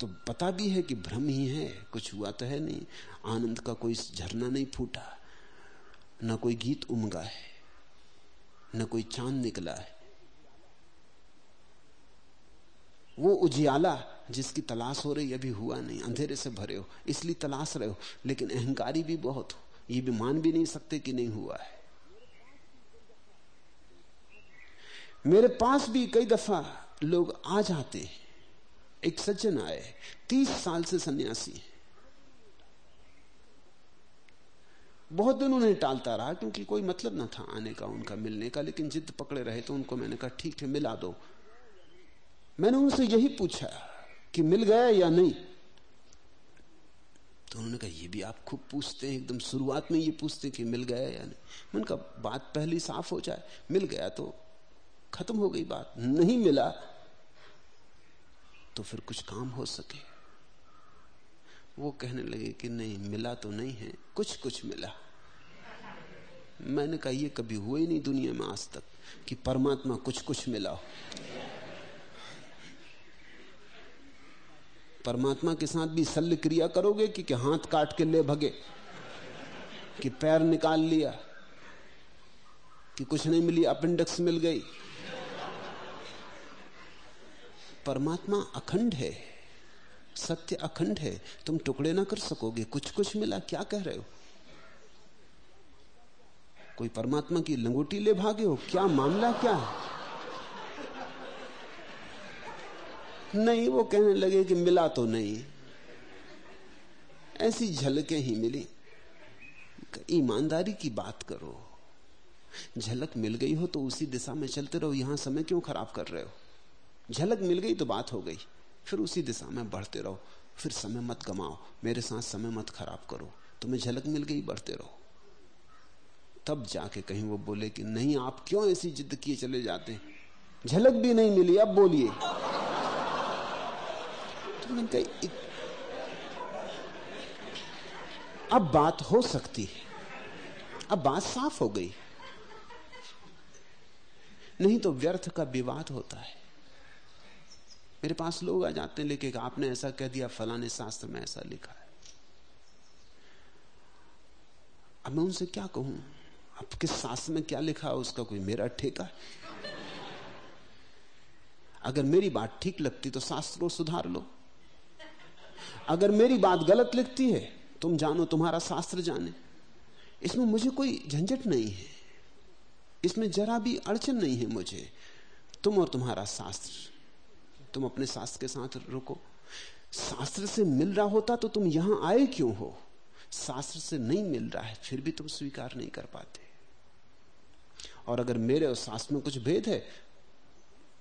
तो पता भी है कि भ्रम ही है, कुछ हुआ तो है नहीं। आनंद का कोई झरना नहीं फूटा, न कोई गीत उमगा है, न कोई चाँद निकला है। वो उजियाला जिसकी तलाश हो रही अभी हुआ नहीं, अंधेरे से भरे हो, इसलिए तलाश रहे हो, लेकिन अहंकारी भी बहुत हो, ये भी मान भी नहीं सकते कि नहीं हुआ है। मेरे पास भी कई दफ़ा लोग आ जाते हैं, एक सज्जन आए, तीस साल से सन्यासी बहुत दिन उन्हें टालता रहा, क्योंकि कोई मतलब ना था आने का, उनका मिलने का, लेकिन जिद पकड़े रहे तो उनको मैंने कहा, ठीक है, मिला दो मैंने उनसे यही पूछा कि मिल गया या नहीं। तो उन्होंने कहा, ये भी आप खूब पूछते हैं, एकदम शुरुआत में ये पूछते हैं कि मिल गया या नहीं। मैंने कहा, बात पहली साफ़ हो जाए, मिल गया तो खत्म हो गई बात, नहीं मिला तो फिर कुछ काम हो सके। वो कहने लगे कि, नहीं, मिला तो नहीं है, कुछ कुछ मिला। मैंने कहा, ये कभी हुआ ही नहीं दुनिया में आज तक कि परमात्मा कुछ कुछ मिला हो। परमात्मा के साथ भी शल्य क्रिया करोगे कि, कि हाथ काट के ले भगे कि पैर निकाल लिया कि कुछ नहीं मिली अपेंडिक्स मिल गई। परमात्मा अखंड है सत्य अखंड है तुम टुकड़े ना कर सकोगे कुछ कुछ मिला क्या कह रहे हो? कोई परमात्मा की लंगोटी ले भागे हो क्या मामला क्या है? नहीं, वो कहने लगे कि मिला तो नहीं। ऐसी झलकें ही मिली। ईमानदारी की बात करो। झलक मिल गई हो तो उसी दिशा में चलते रहो। यहाँ समय क्यों खराब कर रहे हो? झलक मिल गई तो बात हो गई। फिर उसी दिशा में बढ़ते रहो। फिर समय मत गमाओ मेरे साथ समय मत खराब करो। तुम्हें झलक मिल गई, बढ़ते रहो। तब जाके कहीं वो बोले कि नहीं, आप क्यों ऐसी जिद किए चले जाते झलक भी नहीं मिली, अब बोलिए। मैंने कही अब बात हो सकती है। अब बात साफ़ हो गई। नहीं तो व्यर्थ का विवाद होता है। मेरे पास लोग आ जाते हैं, लेके आपने ऐसा कह दिया, फलाने शास्त्र में ऐसा लिखा है। अब मैं उनसे क्या कहूँ? अब किस शास्त्र में क्या लिखा है, उसका कोई मेरा ठेका अगर मेरी बात ठीक लगती तो शास्त्र सुधार लो। अगर मेरी बात गलत लिखती है, तुम जानो तुम्हारा शास्त्र जाने। इसमें मुझे कोई झंझट नहीं है। इसमें जरा भी अड़चन नहीं है मुझे। तुम और तुम्हारा शास्त्र। तुम अपने शास्त्र के साथ रुको। शास्त्र से मिल रहा होता तो तुम यहाँ आए क्यों हो? शास्त्र से नहीं मिल रहा है, फिर भी तुम स्वीकार नहीं कर पाते। और अगर मेरे और शास्त्र में कुछ भेद है,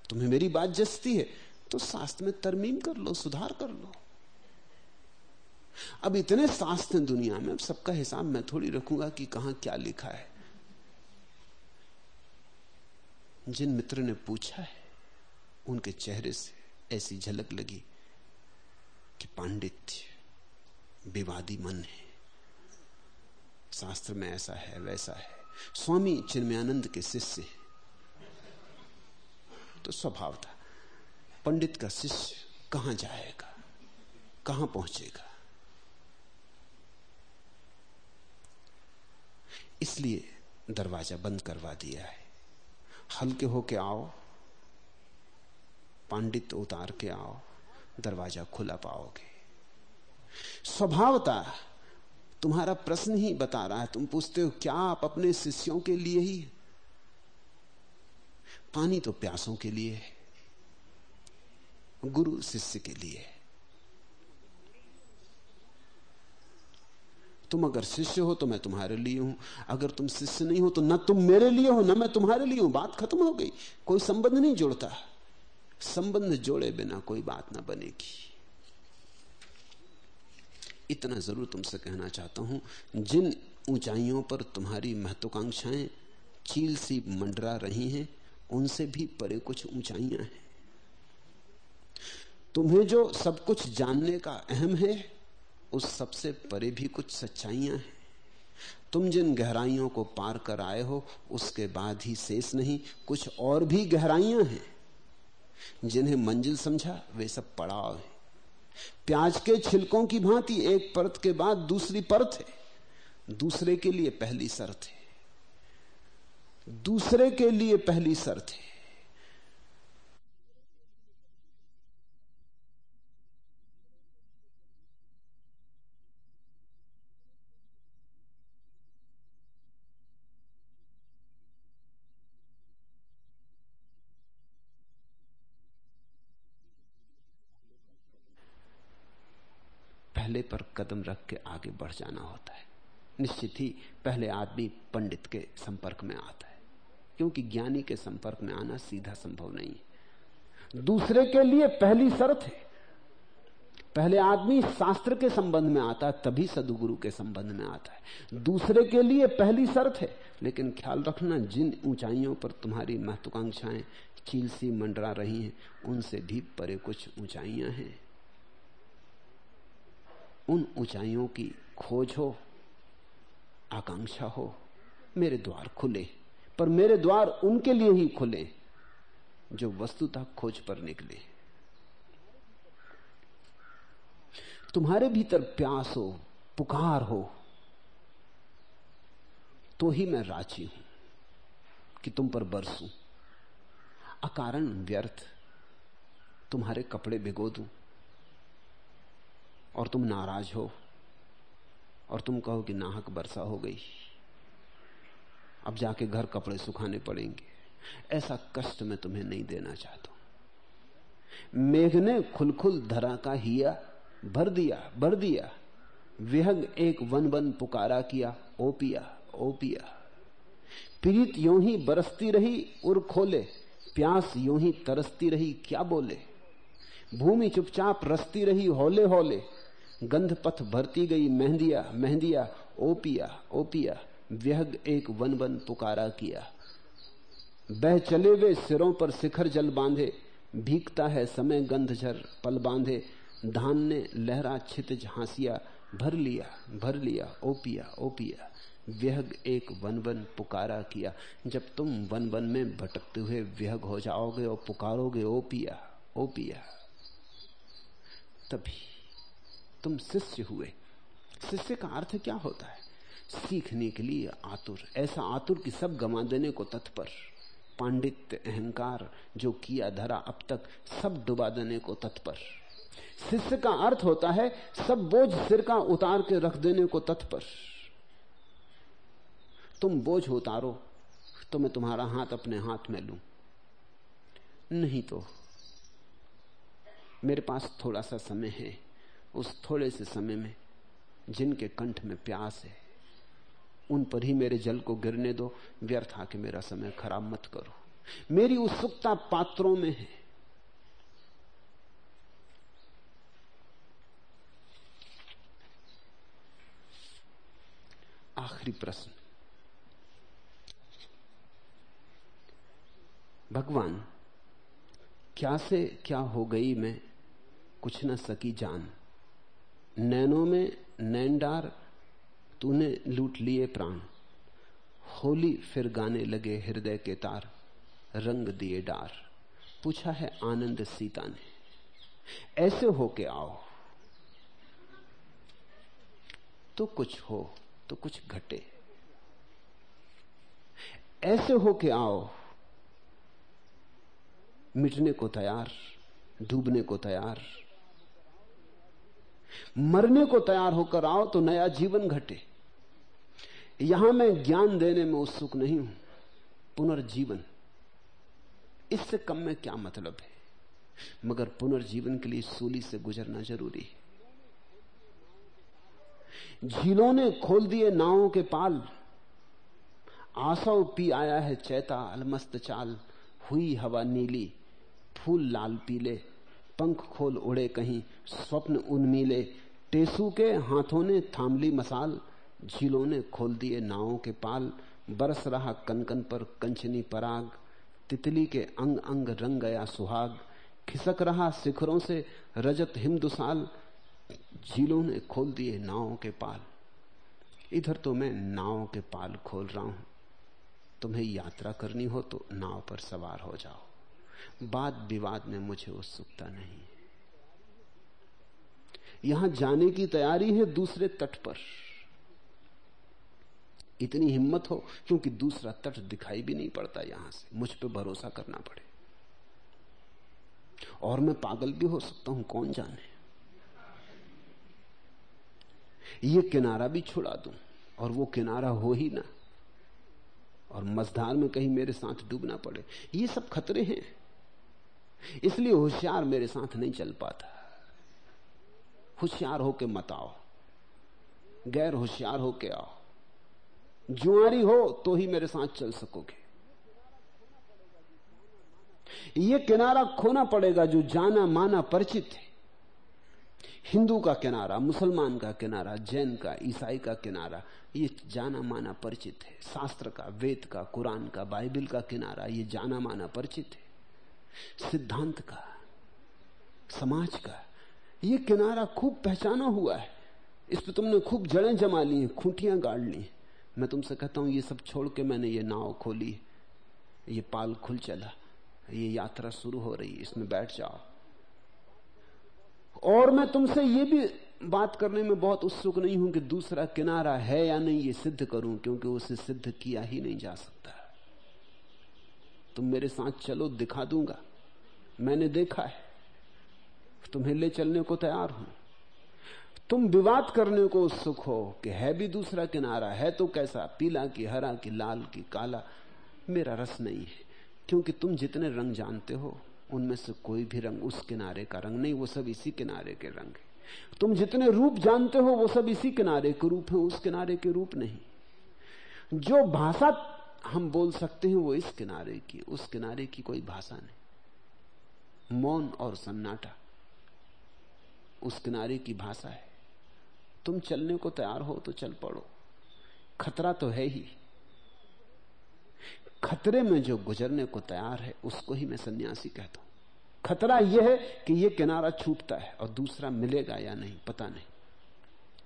तुम्हें मेरी बात जसती है तो शास्त्र में तरमीम कर लो, सुधार कर लो। अब इतने शास्त्र हैं दुनिया में, अब सबका हिसाब मैं थोड़ी रखूँगा कि कहा क्या लिखा है। जिन मित्र ने पूछा है, उनके चेहरे से ऐसी झलक लगी कि पांडित्य, विवादी मन है। शास्त्र में ऐसा है, वैसा है। स्वामी चिन्मयानंद के शिष्य तो स्वभाव था, पंडित का शिष्य कहाँ जाएगा, कहाँ पहुंचेगा? इसलिए दरवाज़ा बंद करवा दिया है। हल्के होके आओ, पांडित उतार के आओ, दरवाज़ा खुला पाओगे। स्वभावता तुम्हारा प्रश्न ही बता रहा है, तुम पूछते हो, क्या आप अपने शिष्यों के लिए ही? पानी तो प्यासों के लिए है, गुरु शिष्य के लिए तुम अगर शिष्य हो तो मैं तुम्हारे लिए हूँ। अगर तुम शिष्य नहीं हो तो ना तुम मेरे लिए हो, ना मैं तुम्हारे लिए हूँ। बात खत्म हो गई। कोई संबंध नहीं जुड़ता। संबंध जोड़े बिना कोई बात ना बनेगी। इतना ज़रूर तुमसे कहना चाहता हूँ, जिन ऊंचाइयों पर तुम्हारी महत्वाकांक्षाएँ चील सी मंडरा रही हैं, उनसे भी परे कुछ ऊंचाइयाँ हैं। तुम्हें जो सब कुछ जानने का अहम है उस सबसे परे भी कुछ सच्चाइयाँ हैं। तुम जिन गहराइयों को पार कर आए हो, उसके बाद ही शेष नहीं, कुछ और भी गहराइयाँ हैं। जिन्हें मंजिल समझा, वे सब पड़ाव है। प्याज के छिलकों की भांति एक परत के बाद दूसरी परत है। दूसरे के लिए पहली शर्त है। दूसरे के लिए पहली शर्त है। पर कदम रख के आगे बढ़ जाना होता है। निश्चित ही पहले आदमी पंडित के संपर्क में आता है, क्योंकि ज्ञानी के संपर्क में आना सीधा संभव नहीं है। दूसरे के लिए पहली शर्त है, पहले आदमी शास्त्र के संबंध में आता है, तभी सदगुरु के संबंध में आता है। दूसरे के लिए पहली शर्त है, लेकिन ख्याल रखना जिन ऊंचाइयों पर तुम्हारी महत्वाकांक्षाएँ चील सी मंडरा रही हैं, उनसे भी परे कुछ ऊंचाइयाँ हैं। उन ऊंचाइयों की खोज हो, आकांक्षा हो, मेरे द्वार खुले। पर मेरे द्वार उनके लिए ही खुले, जो वस्तुतः खोज पर निकले। तुम्हारे भीतर प्यास हो, पुकार हो तो ही मैं राज़ी हूँ कि तुम पर बरसूं। अकारण व्यर्थ, तुम्हारे कपड़े भिगो दूँ। और तुम नाराज़ हो और तुम कहो कि नाहक वर्षा हो गई। अब जाके घर कपड़े सुखाने पड़ेंगे। ऐसा कष्ट मैं तुम्हें नहीं देना चाहता। मेघ ने खुलखुल धरा का हिया भर दिया भर दिया। विहग एक वन वन पुकारा किया, ओ पिया ओ पिया। प्रीत यूँ ही बरसती रही उर खोले, प्यास यूँ ही तरसती रही क्या बोले। भूमि चुपचाप रसती रही होले होले गंध पथ भरती गई मेहंदिया मेहंदिया, ओपिया ओपिया। व्यग एक वन वन पुकारा किया। बह चले वे सिरों पर शिखर जल बांधे। भीगता है समय गंध झर पल बांधे। धान ने लहरा छितज हासिया भर लिया भर लिया, ओपिया ओपिया। व्यग एक वन वन पुकारा किया। जब तुम वन वन में भटकते हुए व्यग हो जाओगे और पुकारोगे ओपिया ओपिया। तभी तुम शिष्य हुए। शिष्य का अर्थ क्या होता है? सीखने के लिए आतुर। ऐसा आतुर कि सब गमा देने को तत्पर। पांडित्य अहंकार जो किया धरा अब तक सब डुबा देने को तत्पर। शिष्य का अर्थ होता है, सब बोझ सिर का उतार के रख देने को तत्पर। तुम बोझ उतारो तो मैं तुम्हारा हाथ अपने हाथ में लू। नहीं तो मेरे पास थोड़ा सा समय है। उस थोड़े से समय में जिनके कंठ में प्यास है, उन पर ही मेरे जल को गिरने दो। व्यर्थ आके मेरा समय खराब मत करो। मेरी उत्सुकता पात्रों में है। आखिरी प्रश्न। भगवान, क्या से क्या हो गई मैं कुछ न सकी जान? नैनों में नैन डार, तूने लूट लिए प्राण। होली फिर गाने लगे हृदय के तार, रंग दिए डार। पूछा है आनंद सीता ने, ऐसे हो के आओ। तो कुछ हो तो कुछ घटे। ऐसे हो के आओ। मिटने को तैयार, डूबने को तैयार। मरने को तैयार होकर आओ तो नया जीवन घटे। यहाँ मैं ज्ञान देने में उत्सुक नहीं हूँ। पुनर्जीवन। इससे कम में क्या मतलब है? मगर पुनर्जीवन के लिए सूली से गुजरना ज़रूरी है। झीलों ने खोल दिए नावों के पाल। आसव पी आया है चैता, अलमस्त चाल। हुई हवा नीली, फूल लाल पीले। पंख खोल उड़े कहीं, स्वप्न उन्मीले। टेसू के हाथों ने थामली मसाल, झीलों ने खोल दिए नावों के पाल। बरस रहा कनकन पर कंचनी पराग, तितली के अंग अंग रंग गया सुहाग। खिसक रहा शिखरों से रजत हिमदुसाल, झीलों ने खोल दिए नावों के पाल। इधर तो मैं नाव के पाल खोल रहा हूँ। तुम्हें यात्रा करनी हो तो नाव पर सवार हो जाओ। बात विवाद में मुझे उत्सुकता नहीं। यहाँ जाने की तैयारी है दूसरे तट पर। इतनी हिम्मत हो, क्योंकि दूसरा तट दिखाई भी नहीं पड़ता यहाँ से। मुझ पे भरोसा करना पड़े। और मैं पागल भी हो सकता हूँ, कौन जाने? ये किनारा भी छुड़ा दूँ, और वो किनारा हो ही ना। और मझधार में कहीं मेरे साथ डूबना पड़े। ये सब खतरे हैं। इसलिए होशियार मेरे साथ नहीं चल पाता। होशियार होके मत आओ। गैर होशियार होके आओ। जुआरी हो तो ही मेरे साथ चल सकोगे। ये किनारा खोना पड़ेगा जो जाना माना परिचित है। हिंदू का किनारा, मुसलमान का किनारा, जैन का, ईसाई का किनारा, ये जाना माना परिचित है। शास्त्र का, वेद का, कुरान का, बाइबल का किनारा, ये जाना माना परिचित है। सिद्धांत का, समाज का, ये किनारा खूब पहचाना हुआ है। इस पर तुमने खूब जड़ें जमा ली हैं, खूंटियाँ गाड़ ली मैं तुमसे कहता हूँ, ये सब छोड़ के मैंने ये नाव खोली, ये पाल खुल चला, ये यात्रा शुरू हो रही इसमें बैठ जाओ। और मैं तुमसे ये भी बात करने में बहुत उत्सुक नहीं हूँ कि दूसरा किनारा है या नहीं, ये सिद्ध करूँ, क्योंकि उसे सिद्ध किया ही नहीं जा सकता। तुम मेरे साथ चलो, दिखा दूँगा। मैंने देखा है। तुम्हें ले चलने को तैयार हूँ। तुम विवाद करने को उत्सुक हो कि है भी दूसरा किनारा, है तो कैसा? पीला की, हरा की, लाल की, काला। मेरा रस नहीं है, क्योंकि तुम जितने रंग जानते हो, उनमें से कोई भी रंग उस किनारे का रंग नहीं, वो सब इसी किनारे के रंग है। तुम जितने रूप जानते हो, वो सब इसी किनारे के रूप है, उस किनारे के रूप नहीं। जो भाषा हम बोल सकते हैं वो इस किनारे की, उस किनारे की कोई भाषा नहीं। मौन और सन्नाटा उस किनारे की भाषा है। तुम चलने को तैयार हो तो चल पड़ो। खतरा तो है ही। खतरे में जो गुजरने को तैयार है, उसको ही मैं सन्यासी कहता हूँ। खतरा यह है कि यह किनारा छूटता है और दूसरा मिलेगा या नहीं, पता नहीं।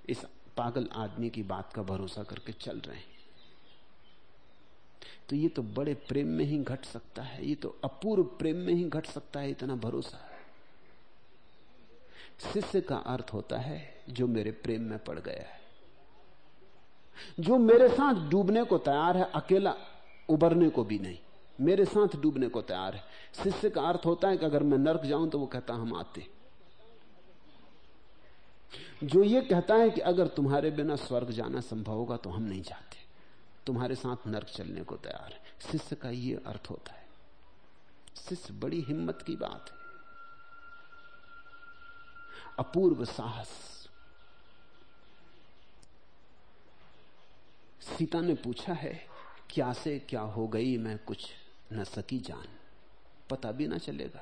इस पागल आदमी की बात का भरोसा करके चल रहे हैं। तो ये तो बड़े प्रेम में ही घट सकता है, ये तो अपूर्व प्रेम में ही घट सकता है, इतना भरोसा। शिष्य का अर्थ होता है, जो मेरे प्रेम में पड़ गया है, जो मेरे साथ डूबने को तैयार है, अकेला उबरने को भी नहीं, मेरे साथ डूबने को तैयार है। शिष्य का अर्थ होता है कि अगर मैं नर्क जाऊँ तो वो कहता हम आते जो ये कहता है कि अगर तुम्हारे बिना स्वर्ग जाना संभव होगा तो हम नहीं जाते। तुम्हारे साथ नर्क चलने को तैयार है। शिष्य का ये अर्थ होता है, शिष्य बड़ी हिम्मत की बात है। अपूर्व साहस। सीता ने पूछा है, क्या से क्या हो गई, मैं कुछ न सकी जान। पता भी ना चलेगा,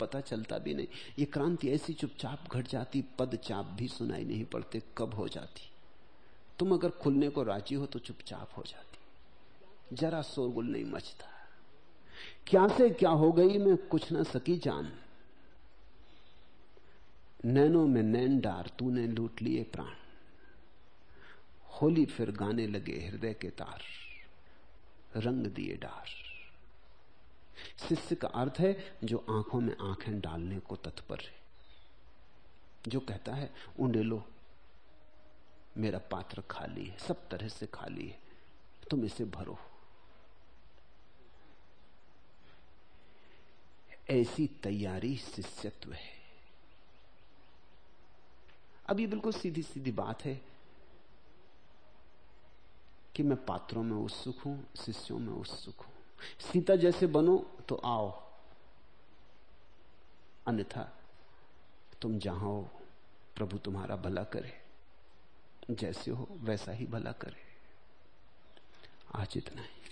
पता चलता भी नहीं। ये क्रांति ऐसी चुपचाप घट जाती, पद चाप भी सुनाई नहीं पड़ते, कब हो जाती? तुम अगर खुलने को राज़ी हो तो चुपचाप हो जाती। जरा शोरगुल नहीं मचता। क्या से क्या हो गई मैं कुछ ना सकी जान। नैनों में नैन डार तूने लूट लिए प्राण। होली फिर गाने लगे हृदय के तार। रंग दिए डार। शिष्य का अर्थ है जो आँखों में आँखें डालने को तत्पर है। जो कहता है ऊंडे लो मेरा पात्र खाली है, सब तरह से खाली है। तुम इसे भरो। ऐसी तैयारी शिष्यत्व है। अब ये बिल्कुल सीधी सीधी बात है कि मैं पात्रों में उत्सुक हूँ, शिष्यों में उत्सुक हूँ। सीता जैसे बनो तो आओ। अन्यथा तुम जहाँ हो, प्रभु तुम्हारा भला करे। जैसे हो वैसा ही भला करे। आज इतना ही।